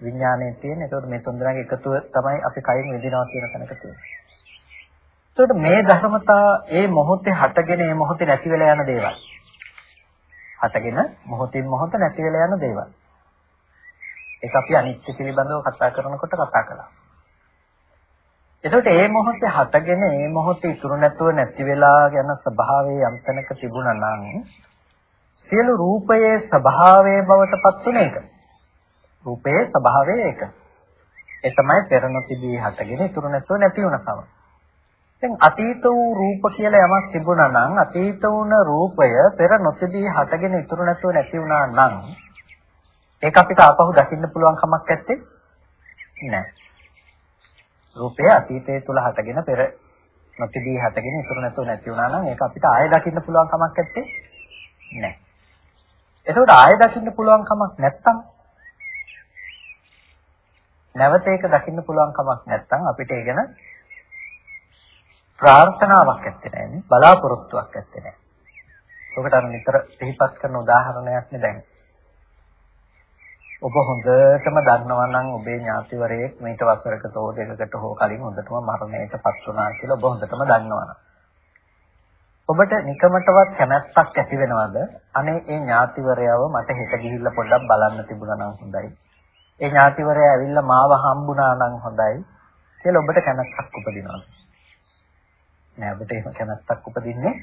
විඥානයේ තියෙන. ඒකෝට මේ තුන්දෙනාගේ එකතුව තමයි අපි කයින් විඳිනවා කියන තැනක තියෙන්නේ. ඒකට මේ ධර්මතා ඒ මොහොතේ හටගෙන ඒ මොහොතේ නැති වෙලා යන දේවල්. හටගෙන මොහොතින් මොහොත නැති වෙලා යන දේවල්. ඒක අපි අනිත්‍ය පිළිබඳව කතා කරනකොට කතා කළා. එතකොට මේ මොහොතේ හටගෙන මේ මොහොතේ ඉතුරු නැතුව නැති වෙලා යන ස්වභාවයේ යම් තැනක තිබුණා නම් සියලු රූපයේ ස්වභාවයේ බවට පත් වෙන එක. රූපයේ ස්වභාවය ඒක. ඒ තමයි පෙර නොතිබී හටගෙන ඉතුරු නැතුව නැති වුණකම. දැන් අතීත වූ රූප කියලා යමක් තිබුණා නම් අතීත වුණ රූපය පෙර නොතිබී හටගෙන ඉතුරු නැතුව නැති වුණා නම් ඒක අපිට ආපහු දකින්න පුළුවන් කමක් නැත්තේ නෑ. රූපය අතීතයේ තුල හටගෙන පෙර නොතිබී හටගෙන ඉතුරු නැතුව නැති වුණා නම් ඒක අපිට ආයෙ දකින්න පුළුවන් කමක් නැත්තේ නෑ. එතකොට ආයෙ දකින්න පුළුවන් කමක් නැත්තම් නැවත ඒක දකින්න පුළුවන් කමක් නැත්තම් අපිට ඒ ගැන ප්‍රාර්ථනාවක් ඇත්තේ නැහැ බලාපොරොත්තුවක් ඇත්තේ නැහැ. ඔකට අර නිතර සිහිපත් කරන උදාහරණයක් නේ දැන්. ඔබ හොඳටම දන්නවා නම් ඔබේ ඥාතිවරයෙක් මේක වසරක තෝ දෙකකට හෝ කලින් හොඳටම මරණයටපත් වුණා කියලා ඔබ හොඳටම දන්නවනම් ඔබට නිකමටවත් කැමැත්තක් ඇති වෙනවද? අනේ ඒ ඥාතිවරයව මට හෙට ගිහිල්ලා පොඩ්ඩක් බලන්න තිබුණා නම් හොඳයි. ඒ ඥාතිවරයා ඇවිල්ලා මාව හම්බුණා නම් හොඳයි කියලා ඔබට කැමැත්තක් උපදිනවද? නෑ ඔබට එහෙම කැමැත්තක් උපදින්නේ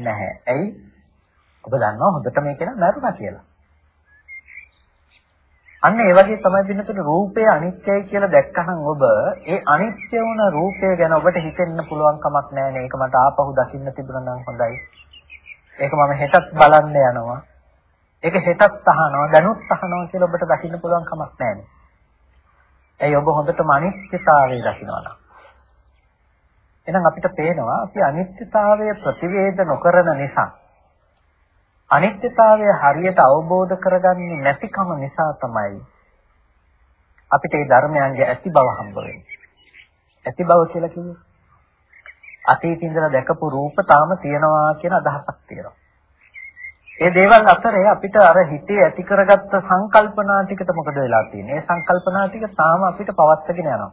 නැහැ. ඇයි? ඔබ දන්නවා හොඳට මේ කෙනා මරුණා කියලා. අන්න ඒ වගේ තමයි පින්නතුන රූපය අනිත්‍යයි කියලා දැක්කහම ඔබ ඒ අනිත්‍ය වුණ රූපය ගැන ඔබට හිතෙන්න පුළුවන් කමක් නැහැ නේ. ඒක මට ආපහු දකින්න තිබුණා නම් හොඳයි. ඒක මම හෙටත් බලන්න යනවා. ඒක හෙටත් අහනවා, දැනුත් අහනවා කියලා ඔබට දකින්න පුළුවන් කමක් නැහැ නේ. ඔබ හොඳටම අනිත්‍යතාවය දකිනවා නම්. එහෙනම් අපිට පේනවා අපි අනිත්‍යතාවය ප්‍රතිවේද නොකරන නිසා අනිත්‍යතාවය හරියට අවබෝධ කරගන්නේ නැතිකම නිසා තමයි අපිට මේ ධර්මයන්ගේ ඇති බව හම්බ වෙන්නේ. ඇති බව කියලා කිව්වේ අතීතේ ඉඳලා දැකපු රූප තාම තියෙනවා කියන අදහසක් තියෙනවා. ඒ දේවල් අතරේ අපිට අර හිතේ ඇති කරගත්ත සංකල්පනා ටිකට මොකද වෙලා තියෙන්නේ? ඒ සංකල්පනා ටික තාම අපිට පවත්වාගෙන යනවා.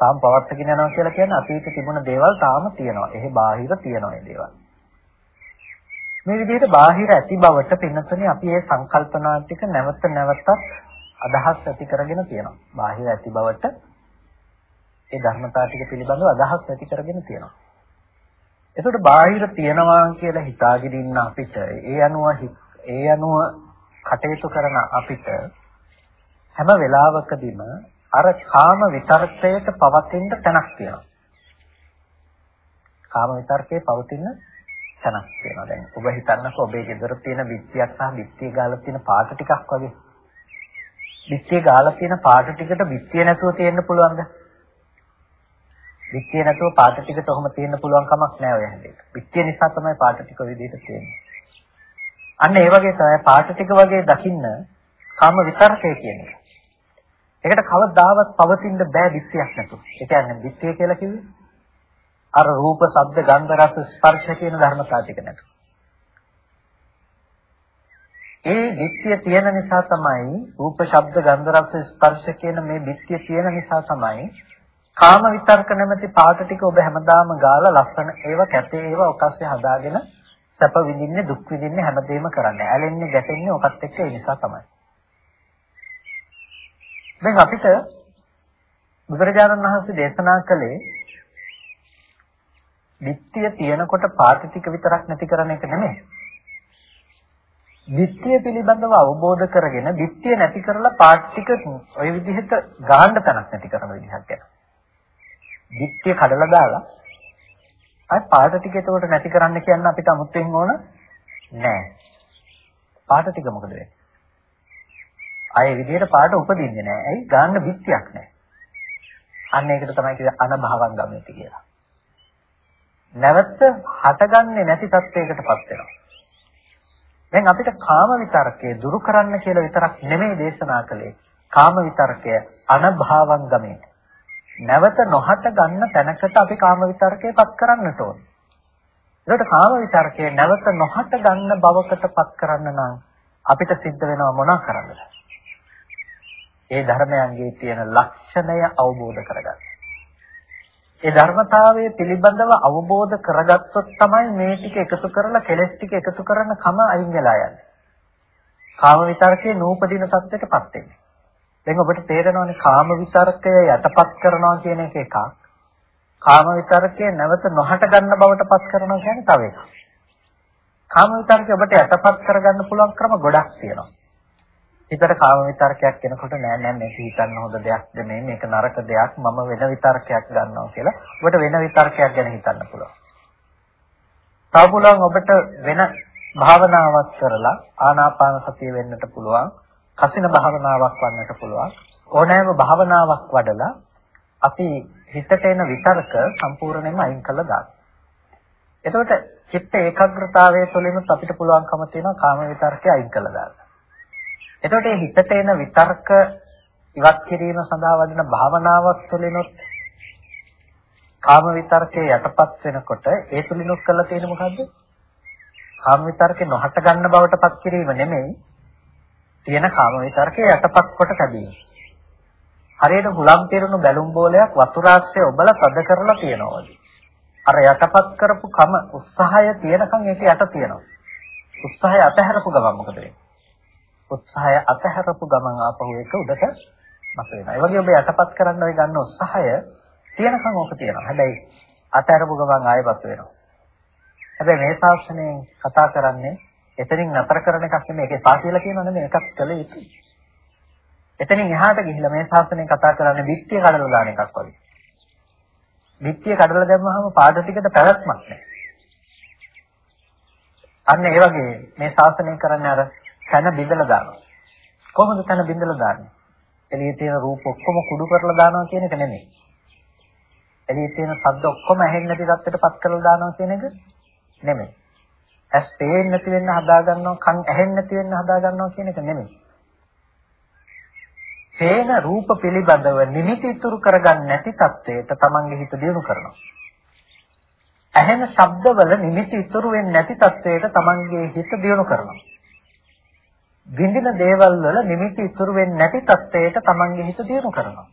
තාම පවත්වාගෙන යනවා කියලා කියන්නේ අතීතේ තිබුණ දේවල් තාම තියෙනවා. එහි බාහිර තියෙනවා මේ දේවල්. මේ විදිහට බාහිර ඇති බවට පින්නතුනේ අපි මේ සංකල්පනා ටික නැවත නැවතත් අදහස් ඇති කරගෙන තියෙනවා. බාහිර ඇති බවට ඒ ධර්මතා ටික පිළිබඳව අදහස් ඇති කරගෙන තියෙනවා. එතකොට බාහිර තියනවා කියලා හිතාගෙන ඉන්න අපිට ඒ අනුව ඒ අනුව කටයුතු කරන අපිට හැම වෙලාවකදීම අර කාම විතර්කයට පවතින තැනක් තියෙනවා. කාම විතර්කයේ පවතින තැනක් තියෙනවා. දැන් ඔබ හිතන්නකෝ ඔබේ ගෙදර තියෙන බිත්තියක් සහ බිත්තිය ගාලා තියෙන පාට ටිකක් වගේ. බිත්තිය ගාලා තියෙන පාට ටිකට බිත්තිය නැතුව තියෙන්න පුළුවන්ද? බිත්තිය නැතුව පාට ටිකට ඔහොම තියෙන්න පුළුවන් කමක් නැහැ ඔය හැදේ. බිත්තිය නිසා තමයි පාට ටික විදිහට තියෙන්නේ. අන්න ඒ වගේ තමයි පාට ටික වගේ දකින්න කාම විතරකය කියන එක. ඒකට කවදාවත් පවතින්න බෑ විත්‍යක් නැතුව. ඒ කියන්නේ විත්‍ය කියලා කිව්වේ අර රූප, ශබ්ද, ගන්ධ, රස, ස්පර්ශ කියන ධර්මතා ටික නැතුව. ඒ විත්‍ය තියෙන නිසා තමයි රූප, ශබ්ද, ගන්ධ, රස, ස්පර්ශ කියන මේ විත්‍ය තියෙන නිසා තමයි කාම විතර්ක නැමැති පාට ටික ඔබ හැමදාම ගාලා ලස්සන ඒවා කැතේ ඒවා ඔකස්සේ හදාගෙන සැප විඳින්නේ දුක් විඳින්නේ හැමදේම කරන්නේ. ඇලෙන්නේ ගැටෙන්නේ ඔකත් එක්ක ඒ නිසා තමයි. දැන් අපිට බුදුරජාණන් වහන්සේ දේශනා කළේ විත්‍ය තියෙනකොට පාටි ටික විතරක් නැති කරන එක නෙමෙයි. විත්‍ය පිළිබඳව අවබෝධ කරගෙන විත්‍ය නැති කරලා පාටි ටික ওই විදිහට ගාන්න තැනක් නැති කරන විදිහක් ගැන. විත්‍ය කඩලා දාලා අය පාට ටික එතකොට නැති කරන්න කියන්න අපිට අමුත්වෙන් ඕන නෑ. පාට ටික මොකද වෙන්නේ? අය විදිහට පාට උපදින්නේ නෑ. ඇයි? ගන්න විත්‍යක් නෑ. අන්න ඒකට තමයි කියන්නේ අනභවං ගමෙති කියලා. නැවත හටගන්නේ නැති තත්යකටපත් වෙනවා. දැන් අපිට කාම විතරකය දුරු කරන්න කියලා විතරක් නෙමෙයි දේශනා කළේ. කාම විතරකය අනභවං ගමෙති. නැවත නොහට ගන්න තැනකට අපි කාම විතරකේපත් කරන්නට ඕනේ. ඒකට කාම විතරකේ නැවත නොහට ගන්න බවකටපත් කරන්න නම් අපිට සිද්ධ වෙනවා මොනවා කරන්නද? ඒ ධර්මයන්ගේ තියෙන ලක්ෂණය අවබෝධ කරගන්න. ඒ ධර්මතාවය පිළිබඳව අවබෝධ කරගත්තොත් තමයි මේ ටික එකතු කරලා කෙලස් ටික එකතු කරන කම අයින් වෙලා යන්නේ. කාම විතරකේ නූපදින සත්‍යයටපත් වෙන්නේ. දැන් ඔබට තේරෙනවනේ කාම විතරකය යටපත් කරනවා කියන එක එකක්. කාම විතරකය නැවත නොහට ගන්න බවට පත් කරනවා කියන්නේ තව එකක්. කාම විතරකය ඔබට යටපත් කරගන්න පුළුවන් ක්‍රම ගොඩක් තියෙනවා. හිතට කාම විතරකයක් එනකොට නෑ නෑ මේක හිතන්න හොඳ දෙයක්ද මේ මේක නරක දෙයක් මම වෙන විතරකයක් ගන්නවා කියලා ඔබට වෙන විතරකයක් ගැන හිතන්න පුළුවන්. තව පුළුවන් ඔබට වෙන භාවනාවක් කරලා ආනාපාන සතිය වෙන්නට පුළුවන්. කසින භාවනාවක් වන්නට පුළුවන්. ඕනෑම භාවනාවක් වඩලා අපි හිතට එන විතරක සම්පූර්ණයෙන්ම අයින් කළා දාන්න. එතකොට චිත්ත ඒකාග්‍රතාවය තුළින්ත් අපිට පුළුවන්කම තියෙනවා කාම විතරකේ අයින් කළා දාන්න. එතකොට මේ හිතට එන විතර්ක ඉවත් කිරීම සඳහා වඩන භාවනාවක් තුළිනුත් කාම විතර්කයේ යටපත් වෙනකොට ඒ තුළිනුත් කරලා තියෙන මොකද්ද? කාම විතර්කේ නොහට ගන්න බවට පත් කිරීම නෙමෙයි තියෙන කාම විතරකේ යටපත් කොට තැබීම. හරියට හුලම් පිරුණු බැලුම් බෝලයක් වතුරාශ්‍රය ඔබලා තද කරලා තියනවා අර යටපත් කරපු කම උත්සාහය තියෙනකන් ඒක යට තියෙනවා. උත්සාහය අතහැරපු ගමන් මොකද වෙන්නේ? උත්සාහය අතහැරපු ගමන් ආපහු ඒක උඩට මත වෙනවා. ඒ වගේ ඔබ යටපත් කරන්න ඔය ගන්න උත්සාහය තියෙනකන් ඕක තියෙනවා. හැබැයි අතහැරපු ගමන් ආයෙපත් වෙනවා. හැබැයි මේ ශාස්ත්‍රයෙන් කතා කරන්නේ එතනින් නතර කරන එකක් නෙමෙයි ඒකේ පා කියලා කියනව නෙමෙයි එකක් කළ යුතුයි. එතනින් එහාට ගිහිල්ලා මේ ශාසනය කතා කරන්නේ විත්‍ය කඩලා දාන එකක් වගේ. විත්‍ය කඩලා දැම්මහම පාඩ ටිකට පැවැත්මක් නැහැ. අන්න ඒ වගේ මේ ශාසනය කරන්නේ අර කන බිඳලා දානවා. කොහොමද කන බිඳලා දාන්නේ? එළියේ තියෙන රූප ඔක්කොම කුඩු කරලා දානවා කියන එක නෙමෙයි. එළියේ තියෙන ශබ්ද ඔක්කොම ඇහෙන්නේ නැති තත්ත්වයට පත් කරලා දානවා කියන එක නෙමෙයි. ඇස් පේන්නේ නැති වෙන්න හදා ගන්නවා කන් ඇහෙන්නේ නැති වෙන්න හදා ගන්නවා කියන එක නෙමෙයි. පේන රූප පිළිබඳව නිමිති ඉතුරු කරගන්න නැති තත්වයට තමන්ගේ හිත දියුණු කරනවා. ඇහෙන ශබ්දවල නිමිති ඉතුරු වෙන්නේ නැති තත්වයට තමන්ගේ හිත දියුණු කරනවා. විඳින දේවල් වල නිමිති ඉතුරු වෙන්නේ නැති තත්වයට තමන්ගේ හිත දියුණු කරනවා.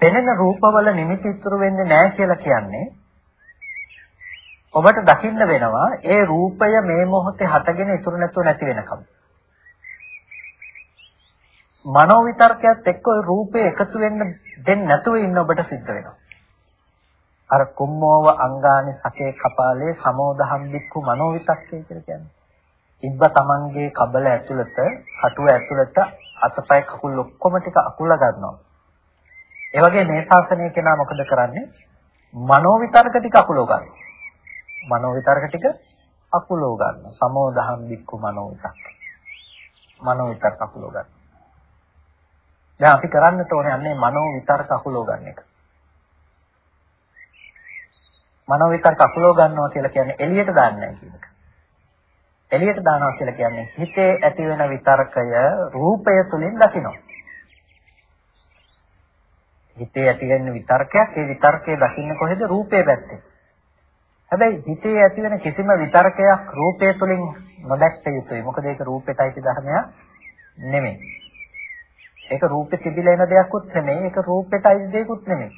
පෙනෙන රූපවල නිමිති ඉතුරු වෙන්නේ නැහැ කියලා කියන්නේ ඔබට දකින්න වෙනවා ඒ රූපය මේ මොහොතේ හටගෙන ඉතුරු නැතුව නැති වෙනකම්. මනෝ විතර්කයක් එක්ක ওই රූපේ එකතු වෙන්න දෙන්නේ නැතුව ඉන්න ඔබට සිද්ධ වෙනවා. අර කුම්මෝව අංගානි සකේ කපාලේ සමෝදහම් වික්ඛු මනෝ විතක්කේ කියලා කියන්නේ. ඉබ්බ තමන්ගේ කබල ඇතුළත, කටුව ඇතුළත අතපය කකුල් ඔක්කොම ටික අකුලා ගන්නවා. ඒ වගේ මේ ශාසනය කෙනා මොකද කරන්නේ? මනෝ විතර්ක ටික අකුලව ගන්නවා. මනෝ විතරක ටික අකුලව ගන්න. සමෝදහම් වික්කු මනෝ විතක්. මනෝ විතරක අකුලව ගන්න. දැන් අපි කරන්නට ඕනේ අන්නේ මනෝ විතරක අකුලව ගන්න එක. මනෝ විතරක අකුලව ගන්නවා කියලා කියන්නේ එළියට දාන්නේ නැහැ කියන එක. එළියට දානවා කියලා කියන්නේ හිතේ ඇති වෙන විතර්කය රූපය තුලින් දකිනවා. හිතේ ඇති වෙන විතර්කයක් ඒ විතර්කය දකින්නේ කොහෙද රූපේ පැත්තේ. හැබැයි හිතේ ඇති වෙන කිසිම විතර්කයක් රූපය තුලින් නොදැක්ක යුතුයි. මොකද ඒක රූපෙටයි ධර්මයක් නෙමෙයි. ඒක රූපෙ තිබිලා එන දෙයක්වත් නෙමෙයි. ඒක රූපෙටයි දෙයක්වත් නෙමෙයි.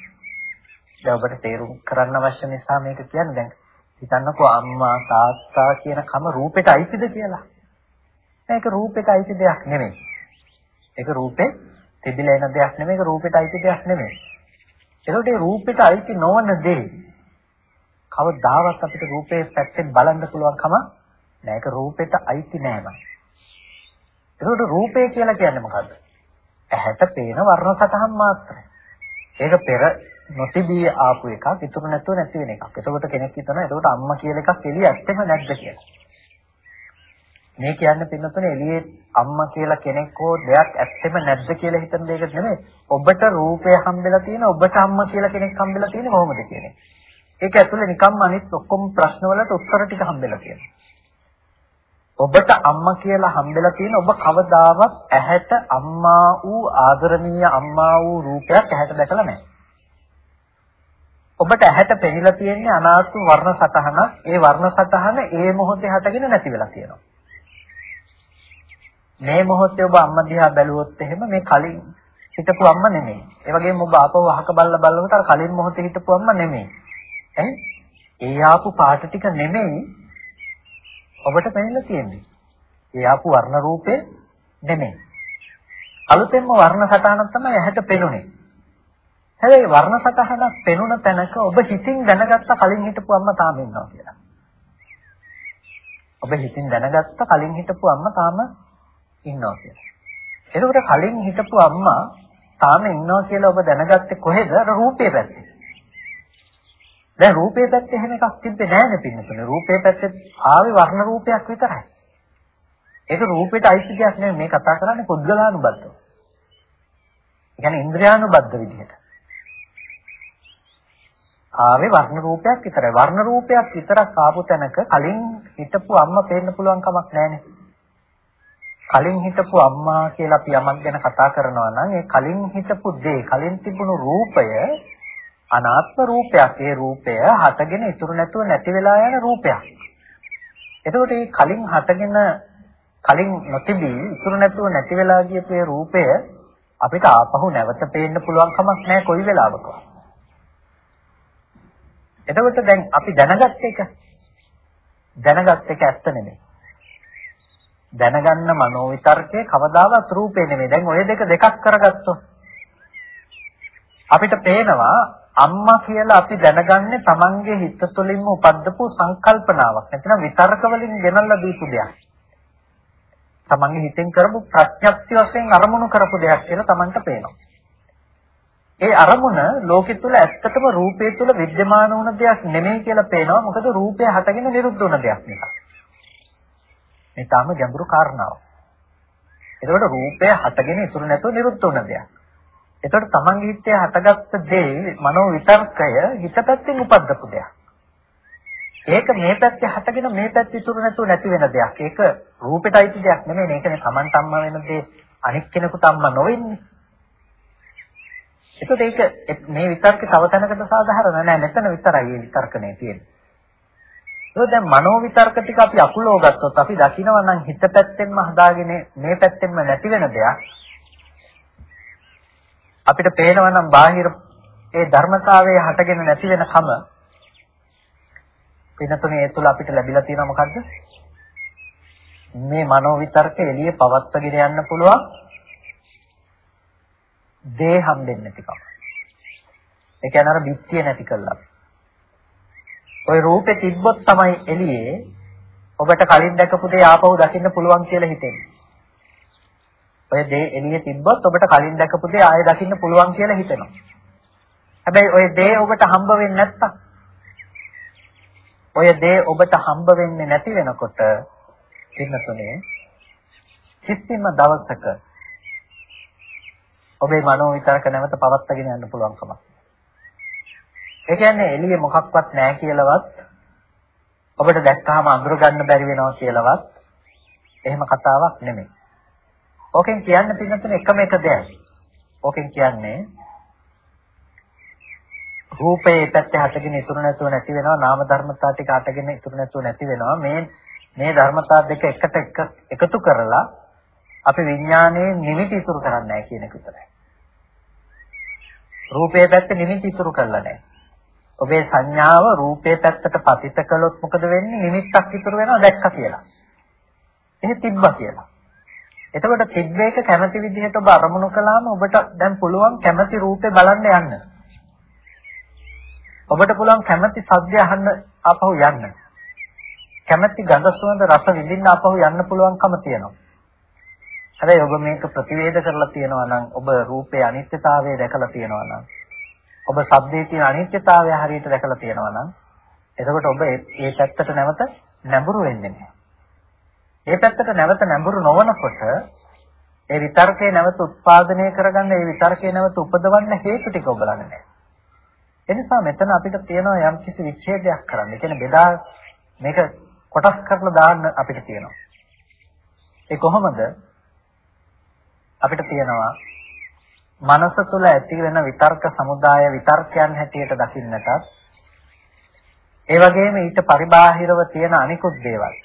දැන් ඔබට තේරුම් කරන්න අවශ්‍ය නිසා මේක කියන්නේ දැන් හිතන්නකෝ අම්මා තාත්තා කියන කම රූපෙට අයිතිද කියලා. ඒක රූපෙට අයිති දෙයක් නෙමෙයි. ඒක රූපේ තිබිලා එන දෙයක් නෙමෙයි. ඒක රූපෙට අයිති දෙයක් නෙමෙයි. ඒකට ඒ රූපෙට අයිති නොවන දේ කවදාවත් අපිට රූපේ පැත්තෙන් බලන්න පුළුවන්කම නෑ. ඒක රූපෙට අයිති නෑම. ඒකට රූපේ කියලා කියන්නේ මොකද්ද? ඇහැට පේන වර්ණ සතහන් මාත්‍රයි. ඒක පෙර නොතිබී ආපු එකක් ඉතුරු නැතුව නැති වෙන එකක්. එතකොට කෙනෙක් හිතනවා එතකොට අම්මා කියලා එකක් එළිය ඇත්තෙම නැද්ද කියලා. මේ කියන්නේ පින්නතුනේ එළියේ අම්මා කියලා කෙනෙක් හෝ දෙයක් ඇත්තෙම නැද්ද කියලා හිතන දෙයකට නෙමෙයි. ඔබට රූපය හම්බෙලා තියෙන ඔබට අම්මා කියලා කෙනෙක් හම්බෙලා තියෙන්නේ කොහොමද කියන්නේ. ඒක ඇතුලේ නිකම්ම අනිත් ඔක්කොම ප්‍රශ්න වලට උත්තර ටික හම්බෙලා තියෙනවා. ඔබට අම්මා කියලා හම්බෙලා තියෙන ඔබ කවදාවත් ඇහැට අම්මා වූ ආදරණීය අම්මා වූ රූපයක් ඇහැට දැකලා නැහැ. ඔබට ඇහැට පෙනිලා තියෙන්නේ අනාත්ම වර්ණ සතහනක්. ඒ වර්ණ සතහන ඒ මොහොතේ හටගෙන නැති වෙලා තියෙනවා. මේ මොහොතේ ඔබ අම්මා දිහා බැලුවොත් එහෙම මේ කලින් හිටපු අම්මා නෙමෙයි. ඒ වගේම ඔබ ආපහු වහක බල්ලා බලනකොට අර කලින් මොහොතේ හිටපු අම්මා නෙමෙයි. ඇයි? ඒ ආපු පාට ටික නෙමෙයි ඔබට පෙනෙලා තියෙන්නේ. ඒ ආපු වර්ණ රූපේ නෙමෙයි. අලුතෙන්ම වර්ණ සටහනක් තමයි ඇහැට පෙනුනේ. හැබැයි වර්ණ සතහනක් පෙනුන තැනක ඔබ හිතින් දැනගත්ත කලින් හිටපු අම්මා තාම ඉන්නවා කියලා. ඔබ හිතින් දැනගත්ත කලින් හිටපු අම්මා තාම ඉන්නවා කියලා. එතකොට කලින් හිටපු අම්මා තාම ඉන්නවා කියලා ඔබ දැනගත්තේ කොහෙද? අර රූපේ පැත්තේ. දැන් රූපේ පැත්තේ එහෙම එකක් තිබ්බේ නැහැ නේ පින්නතුනේ. රූපේ පැත්තේ ආවේ වර්ණ රූපයක් විතරයි. ඒක රූපෙට අයිති දෙයක් නෙමෙයි මේ කතා කරන්නේ පුද්ගලානුබද්ධව. ඒ කියන්නේ ඉන්ද්‍රියානුබද්ධ විදිහට. ආවේ වර්ණ රූපයක් විතරයි. වර්ණ රූපයක් විතරක් ආපු තැනක කලින් හිටපු අම්මා පේන්න පුළුවන් කමක් නැහැනේ. කලින් හිටපු අම්මා කියලා අපි යමක් ගැන කතා කරනවා නම් ඒ කලින් හිටපු දේ කලින් තිබුණු රූපය අනාත්ම රූපයක්. ඒ රූපය හටගෙන ඉතුරු නැතුව නැති වෙලා යන රූපයක්. එතකොට මේ කලින් හටගෙන කලින් නොතිබී ඉතුරු නැතුව නැති වෙලා ගියපු ඒ රූපය අපිට ආපහු නැවත පේන්න පුළුවන් කමක් නැහැ කොයි වෙලාවකවත්. එතකොට දැන් අපි දැනගත් එක දැනගත් එක ඇත්ත නෙමෙයි. දැනගන්න මනෝ විතර්කයේ කවදාවත් රූපේ නෙමෙයි. දැන් ওই දෙක දෙකක් කරගත්තොත් අපිට පේනවා අම්මා කියලා අපි දැනගන්නේ Tamange හිත තුළින්ම උපද්දපු සංකල්පනාවක්. නැත්නම් විතර්ක වලින් ගෙනල්ලා දීපු දෙයක්. Tamange හිතෙන් කරපු ප්‍රඥප්ති වශයෙන් අරමුණු කරපු දෙයක් කියලා Tamanට පේනවා. ඒ අරමුණ ලෝකෙ තුල ඇත්තටම රූපේ තුල विद्यमान වුණ දෙයක් නෙමෙයි කියලා පේනවා. මොකද රූපය හටගෙන නිරුද්ධ වුණ දෙයක් නිසා. මේ තාම ගැඹුරු කාරණාවක්. එතකොට රූපය හටගෙන ඉතුරු නැතුව නිරුද්ධ වුණ දෙයක්. එතකොට තමන්ගේ හිතේ හටගත්ත දේ මනෝ විතර්කය හිත පැත්තෙන් උපද්දපු දෙයක්. ඒක මේ පැත්තේ හටගෙන මේ පැත්තේ ඉතුරු නැතුව නැති වෙන දෙයක්. ඒක රූපෙට අයිති දෙයක් නෙමෙයි. මේකනේ තමන්ට අම්මා වෙන දේ අනික් කෙනෙකුට අම්මා නොවෙන්නේ. එතකොට ඒක මේ විතර්ක තව තැනකට සාධාරණ නෑ මෙතන විතරයි මේ විතර්කනේ තියෙන්නේ. ඒක දැන් මනෝ විතර්ක ටික අපි අකුලව ගත්තොත් අපි දකිනවා නම් හිත පැත්තෙන්ම හදාගෙන මේ පැත්තෙන්ම නැති වෙන දෙයක් අපිට පේනවා නම් බාහිර ඒ ධර්මතාවයේ හටගෙන නැති වෙන කම වෙනතුනේ ඒ තුල අපිට ලැබිලා තියෙනවා මොකද්ද? මේ මනෝ විතර්ක එළියේ පවත්වාගෙන යන්න පුළුවන් දේ හම්බෙන්නේ නැතිකම. ඒ කියන්නේ අර බිත්තිය නැති කළා. ওই රූපේ තිබ්බොත් තමයි එළියේ ඔබට කලින් දැකපු දේ ආපහු දකින්න පුළුවන් කියලා හිතෙන්නේ. ඔය දේ එළියේ තිබ්බොත් ඔබට කලින් දැකපු දේ ආයෙ දකින්න පුළුවන් කියලා හිතෙනවා. හැබැයි ඔය දේ ඔබට හම්බ වෙන්නේ නැත්තම් ඔය දේ ඔබට හම්බ වෙන්නේ නැති වෙනකොට පින්නතුනේ කිසිම දවසක ඔබේ මනෝ විතරක නැවත පවත්වාගෙන යන්න පුළුවන් කමක්. ඒ කියන්නේ එළියේ මොකක්වත් නැහැ කියලාවත් ඔබට දැක්කහම අඳුර ගන්න බැරි වෙනවා කියලාවත් එහෙම කතාවක් නෙමෙයි. ඕකෙන් කියන්න පින්නතුනේ එකම එක දෙයක්. ඕකෙන් කියන්නේ රූපේ පැත්තේ හටගෙන ඉතුරු නැතුව නැති වෙනවා නාම ධර්මතා ටික හටගෙන ඉතුරු නැතුව නැති වෙනවා මේ මේ ධර්මතා දෙක එකට එකතු කරලා අපි විඥානයේ නිමිති ඉතුරු කරන්නේ නැහැ කියන එක විතරයි. රූපේ පැත්තේ නිමිති ඉතුරු කරලා නැහැ. ඔබේ සංඥාව රූපේ පැත්තට පතිත කළොත් මොකද වෙන්නේ? නිමිත්තක් ඉතුරු වෙනවා දැක්ක කියලා. එහෙ තිබ්බා කියලා. එතකොට තිබ්බ එක කැමති විදිහට ඔබ අරමුණු කළාම ඔබට දැන් පුළුවන් කැමති රූපේ බලන්න යන්න. ඔබට පුළුවන් කැමති සද්ද අහන්න ආපහු යන්න. කැමති ගඳ සුවඳ රස විඳින්න ආපහු යන්න පුළුවන්කම තියෙනවා. හැබැයි ඔබ මේක ප්‍රතිවේද කරලා තියෙනවා නම් ඔබ රූපේ අනිත්‍යතාවය දැකලා තියෙනවා නම් ඔබ ශබ්දයේ තියෙන අනිත්‍යතාවය හරියට දැකලා තියෙනවා නම් එතකොට ඔබ ඒ පැත්තට නැවත නැඹුරු වෙන්නේ නැහැ. ඒ පැත්තට නැවත නැඹුරු නොවනකොට ඒ විතර්කේ නැවත උත්පාදනය කරගන්න ඒ විතර්කේ නැවත උපදවන්න හේතු ටික ඔබ ළඟ නැහැ. ඒ නිසා මෙතන අපිට තියෙනවා යම් කිසි විච්ඡේදයක් කරන්න. ඒ කියන්නේ බෙදා මේක කොටස් කරලා දාන්න අපිට තියෙනවා. ඒ කොහොමද? අපිට තියෙනවා මනස තුළ ඇති වෙන විතර්ක සමුදාය විතර්කයන් හැටියට දකින්නටත් ඒ වගේම ඊට පරිබාහිරව තියෙන අනිකුත් දේවල්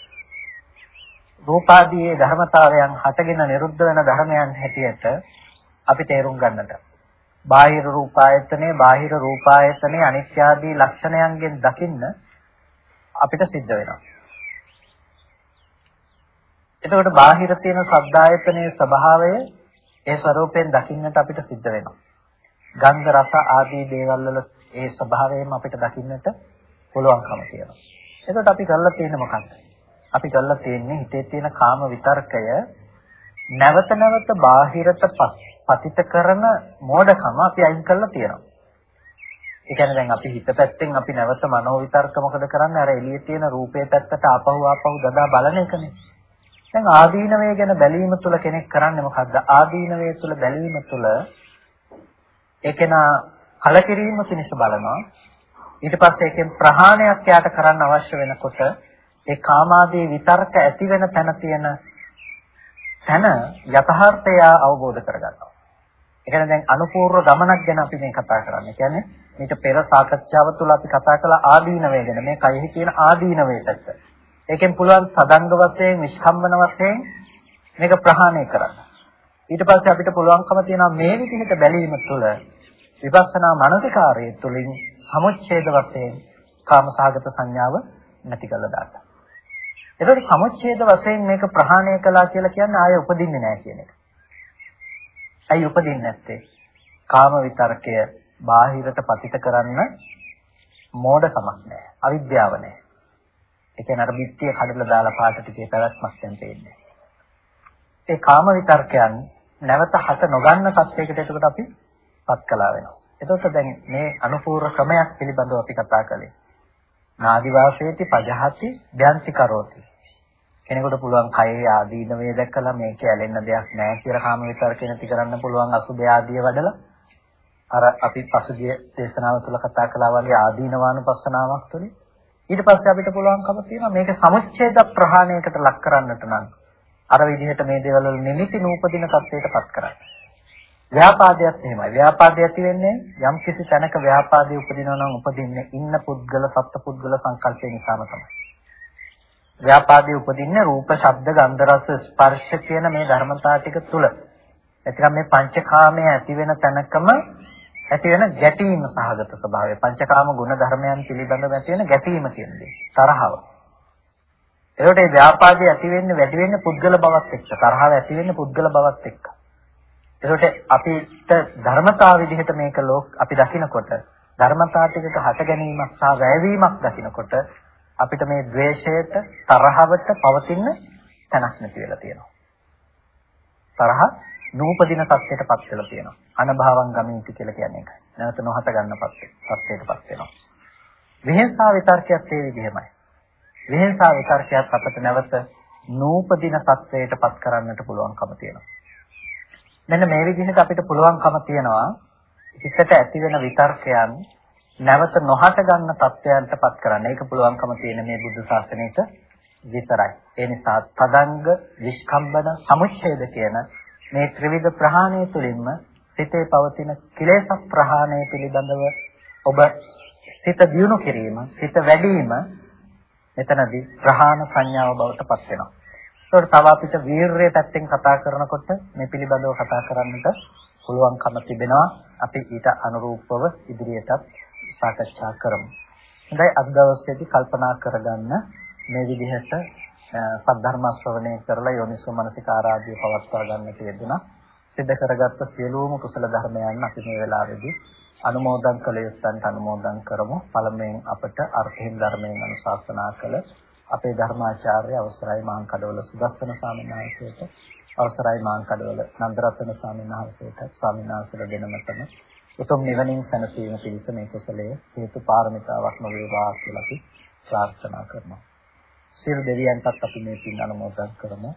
රූපාදී ධර්මතාවයන් හටගෙන නිරුද්ධ වෙන ධර්මයන් හැටියට අපි තේරුම් ගන්නට. බාහිර රූපායතනේ බාහිර රූපායතනේ අනිත්‍ය ආදී ලක්ෂණයන්ගෙන් දකින්න අපිට සිද්ධ වෙනවා. එතකොට බාහිර තියෙන සද්දායතනයේ ස්වභාවය ඒ ස්වરૂපයෙන් දකින්නට අපිට සිද්ධ වෙනවා. ගන්ධ රස ආදී දේවල් වල ඒ ස්වභාවයම අපිට දකින්නට පුළුවන්කම තියෙනවා. එතකොට අපි කරලා තියෙන්නේ මොකක්ද? අපි කරලා තියෙන්නේ හිතේ තියෙන කාම විතර්කය නැවත නැවත බාහිරට පතිත කරන මෝඩකම අපි අයින් කරලා තියෙනවා. ඒ කියන්නේ දැන් අපි හිත පැත්තෙන් අපි නැවත මනෝ විතර්ක මොකද කරන්නේ? අර එළියේ තියෙන රූපේ පැත්තට ආපහු ආපහු දදා බලන එකනේ. දැන් ආදීනවය ගැන බැලීම තුළ කෙනෙක් කරන්නේ මොකද්ද? ආදීනවය තුළ බැලීම තුළ ඒකේනා කලකිරීම පිණිස බලනවා. ඊට පස්සේ ඒකෙන් ප්‍රහාණයක් යාට කරන්න අවශ්‍ය වෙනකොට ඒ කාමාදී විතර්ක ඇති වෙන තැන තියෙන තැන යථාර්ථය අවබෝධ කරගන්නවා. ඒ කියන්නේ දැන් අනුපූර්ව ගමනක් ගැන අපි මේ කතා කරන්නේ. කියන්නේ මේක පෙර සාකච්ඡාව තුළ අපි කතා කළ ආදීනවය ගැන මේ කයෙහි තියෙන ආදීනවය පැත්ත. ඒකෙන් පුළුවන් සදංග වශයෙන්, නිෂ්කම්බන වශයෙන් මේක ප්‍රහාණය කරන්න. ඊට පස්සේ අපිට පුළුවන්කම තියෙනවා මේ විදිහට බැලීම තුළ විපස්සනා මානසිකාරයේ තුලින් සමුච්ඡේද වශයෙන් කාමසහගත සංඥාව නැති කළා දාන්න. ඒකට සමුච්ඡේද වශයෙන් මේක ප්‍රහාණය කළා කියලා කියන්නේ ආයෙ උපදින්නේ නැහැ කියන එක. ඇයි උපදින්නේ නැත්තේ? කාම විතර්කය බාහිරට පතිත කරන්න මෝඩකමක් නැහැ. අවිද්‍යාව නැහැ. ඒ කියන්නේ අර බිත්තිය කඩලා දාලා පාට ටිකේ පැවැත්මක් දැන් පේන්නේ. ඒ කාම විතර්කයන් නැවත හට නොගන්න තත්යකට එතකොට අපි පත් කළා වෙනවා. එතකොට දැන් මේ අනුපූර්ව ක්‍රමයක් පිළිබඳව අපි කතා කළේ. නාදි වාසයේති පජහති ධ්‍යාන්ති කරෝති. කෙනෙකුට පුළුවන් කයේ ආදීන වේ දැකලා මේක ඇලෙන්න දෙයක් නැහැ කියලා කාම විතරකේ නැති කරන්න පුළුවන් අසුභ ආදිය වඩලා අර අපි පසුගිය දේශනාව තුළ කතා කළා වගේ ආදීනවානුපස්සනාවක් තුනේ ඊට පස්සේ අපිට පුළුවන්කම තියෙනවා මේක සමුච්ඡේද ප්‍රහාණයකට ලක් කරන්නට නම් අර විදිහට මේ දේවල් වල නිමිති නූපදින තත්ත්වයටපත් කරන්න. ව්‍යාපාදයක් එහෙමයි. ව්‍යාපාදය ඇති වෙන්නේ යම් කිසි තැනක ව්‍යාපාදයේ උපදිනවා නම් උපදින්නේ ඉන්න පුද්ගල සත්පුද්ගල සංකල්පය නිසාම තමයි. ව්‍යාපාදයේ උපදින්නේ රූප, ශබ්ද, ගන්ධ, රස, ස්පර්ශ කියන මේ ධර්මතා ටික තුල. එතකම මේ පංචකාමයේ ඇති වෙන තැනකම ඇති වෙන ගැටීම සහගත ස්වභාවය. පංචකාම ගුණ ධර්මයන් පිළිබඳව ඇති වෙන ගැටීම කියන්නේ තරහව. ඒකට මේ ව්‍යාපාදයේ ඇති වෙන්නේ වැඩි වෙන්නේ පුද්ගල බවත් එක්ක. තරහව ඇති වෙන්නේ පුද්ගල බවත් එක්ක. ඒකට අපිට ධර්මතාව විදිහට මේක ලෝක අපි දකිනකොට ධර්මතාව ටිකක හට ගැනීමක් සහ වැයවීමක් දකිනකොට අපිට මේ द्वේෂයට තරහවට පවතින තැනක් නැති වෙලා තියෙනවා. තරහ නූපදින තත්ත්වයටපත් වෙලා තියෙනවා. අනභවං ගමින්ති කියලා කියන්නේ ඒකයි. නැවත නොහත ගන්නපත් තත්ත්වයටපත් වෙනවා. විහිංසා විතර්කයක් ඒ විදිහමයි. විහිංසා විතර්කයක් අපිට නැවත නූපදින තත්ත්වයටපත් කරන්නට පුළුවන්කම තියෙනවා. මෙන්න මේ විදිහට අපිට පුළුවන්කම තියනවා හිතට ඇති වෙන විතර්කයන් නැවත නොහට ගන්න තත්ත්වයන්ටපත් කරන්න. ඒක පුළුවන්කම තියෙන මේ බුද්ධ ශාසනයට විතරයි. ඒ නිසා තදංග, විස්කම්බන, සමුච්ඡේද කියන මේ ත්‍රිවිධ ප්‍රහාණය තුළින්ම සිතේ පවතින කිලේශ ප්‍රහාණය පිළිබඳව ඔබ සිත දියුණු කිරීම, සිත වැඩිම මෙතනදී ප්‍රහාණ සංඥාව බවට පත් වෙනවා. ඒකට තව අපිට වීරය පැත්තෙන් කතා කරනකොට මේ පිළිබඳව කතා කරන්නට පුළුවන්කම තිබෙනවා. අපි ඊට අනුරූපව ඉදිරියටත් සාකච්ඡා කරමු. හොඳයි අද දවසේදී කල්පනා කරගන්න මේ විදිහට සද්ධර්ම ශ්‍රවණය කරලා යෝනිසෝ මනසිකාරාදී පවත්වා ගන්න තියෙනවා. සිද්ධ කරගත්ත සියලුම කුසල ධර්මයන් අපි මේ වෙලාවේදී අනුමෝදන් කළ යුත්තන්ට අනුමෝදන් කරමු. පළමුවෙන් අපට අර්ථයෙන් ධර්මයෙන් අනුශාසනා කළ අපේ ධර්මාචාර්ය අවසරයි මාං කඩවල සුදස්සන ස්වාමීන් වහන්සේට අවසරයි මාං කඩවල නන්දරත්න ස්වාමීන් වහන්සේට ස්වාමීන් වහන්සේලා දෙනමතම උතුම් නිවනින් සැනසීම පිණිස මේ කුසලයේ හේතු පාරමිතාවක්ම වේවා කියලා අපි ප්‍රාර්ථනා කරනවා. සියලු දෙවියන්ටත් අපි මේ පින් අනුමෝදන් කරමු.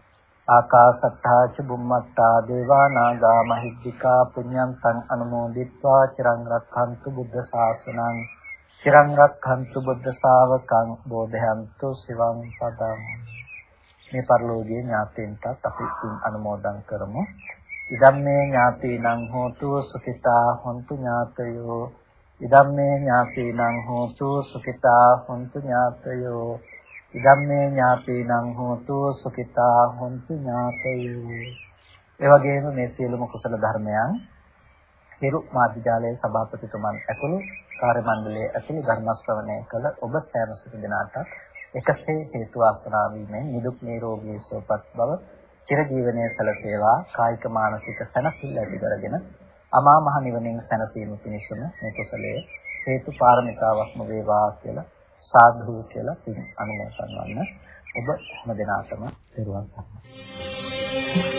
ආකාසත්තා ච බුම්මත්තා දේවා නාග මහිද්దికා පුඤ්ඤන්තං අනුමෝදිත්වා චිරං රක්ඛන්තු බුද්ධ ශාසනං චිරං රක්ඛන්තු බුද්ධ ශාවකං බෝධයන්තු සිවං පදං මේ පරිලෝකීය ඥාතීන්ටත් අපි පින් අනුමෝදන් කරමු. ඉදම්මේ ඥාතීනං හෝතු සුඛිතා හොන්තු ඥාතයෝ ඉදම්මේ ඥාතීනං හෝතු සුඛිතා හොන්තු ඥාතයෝ ඉදම්මේ ඥාතීනං හෝතු සුඛිතා හොන්තු ඥාතයෝ. ඒ වගේම මේ සියලුම කුසල ධර්මයන් හිරු මාධ්‍යාලයේ සභාපතිතුමන් ඇතුළු කාර්ය මණ්ඩලයේ ඇතුළු ධර්ම ශ්‍රවණය කළ ඔබ සෑම සිට දිනාට එකසේ හේතු ආසනා වීමෙන් නිදුක් නිරෝගී සුවපත් බව චිර ජීවනයේ සැලසේවා කායික මානසික සැනසෙල්ල ඇති කරගෙන අමා මහ නිවනින් සැනසීම පිණිසම මේ කුසලයේ හේතු පාරමිතාවක්ම වේවා කියලා සාදු කියලා පින් අනුමෝදන් වන්න. ඔබ හැම දිනාටම පෙරවන් සරණයි.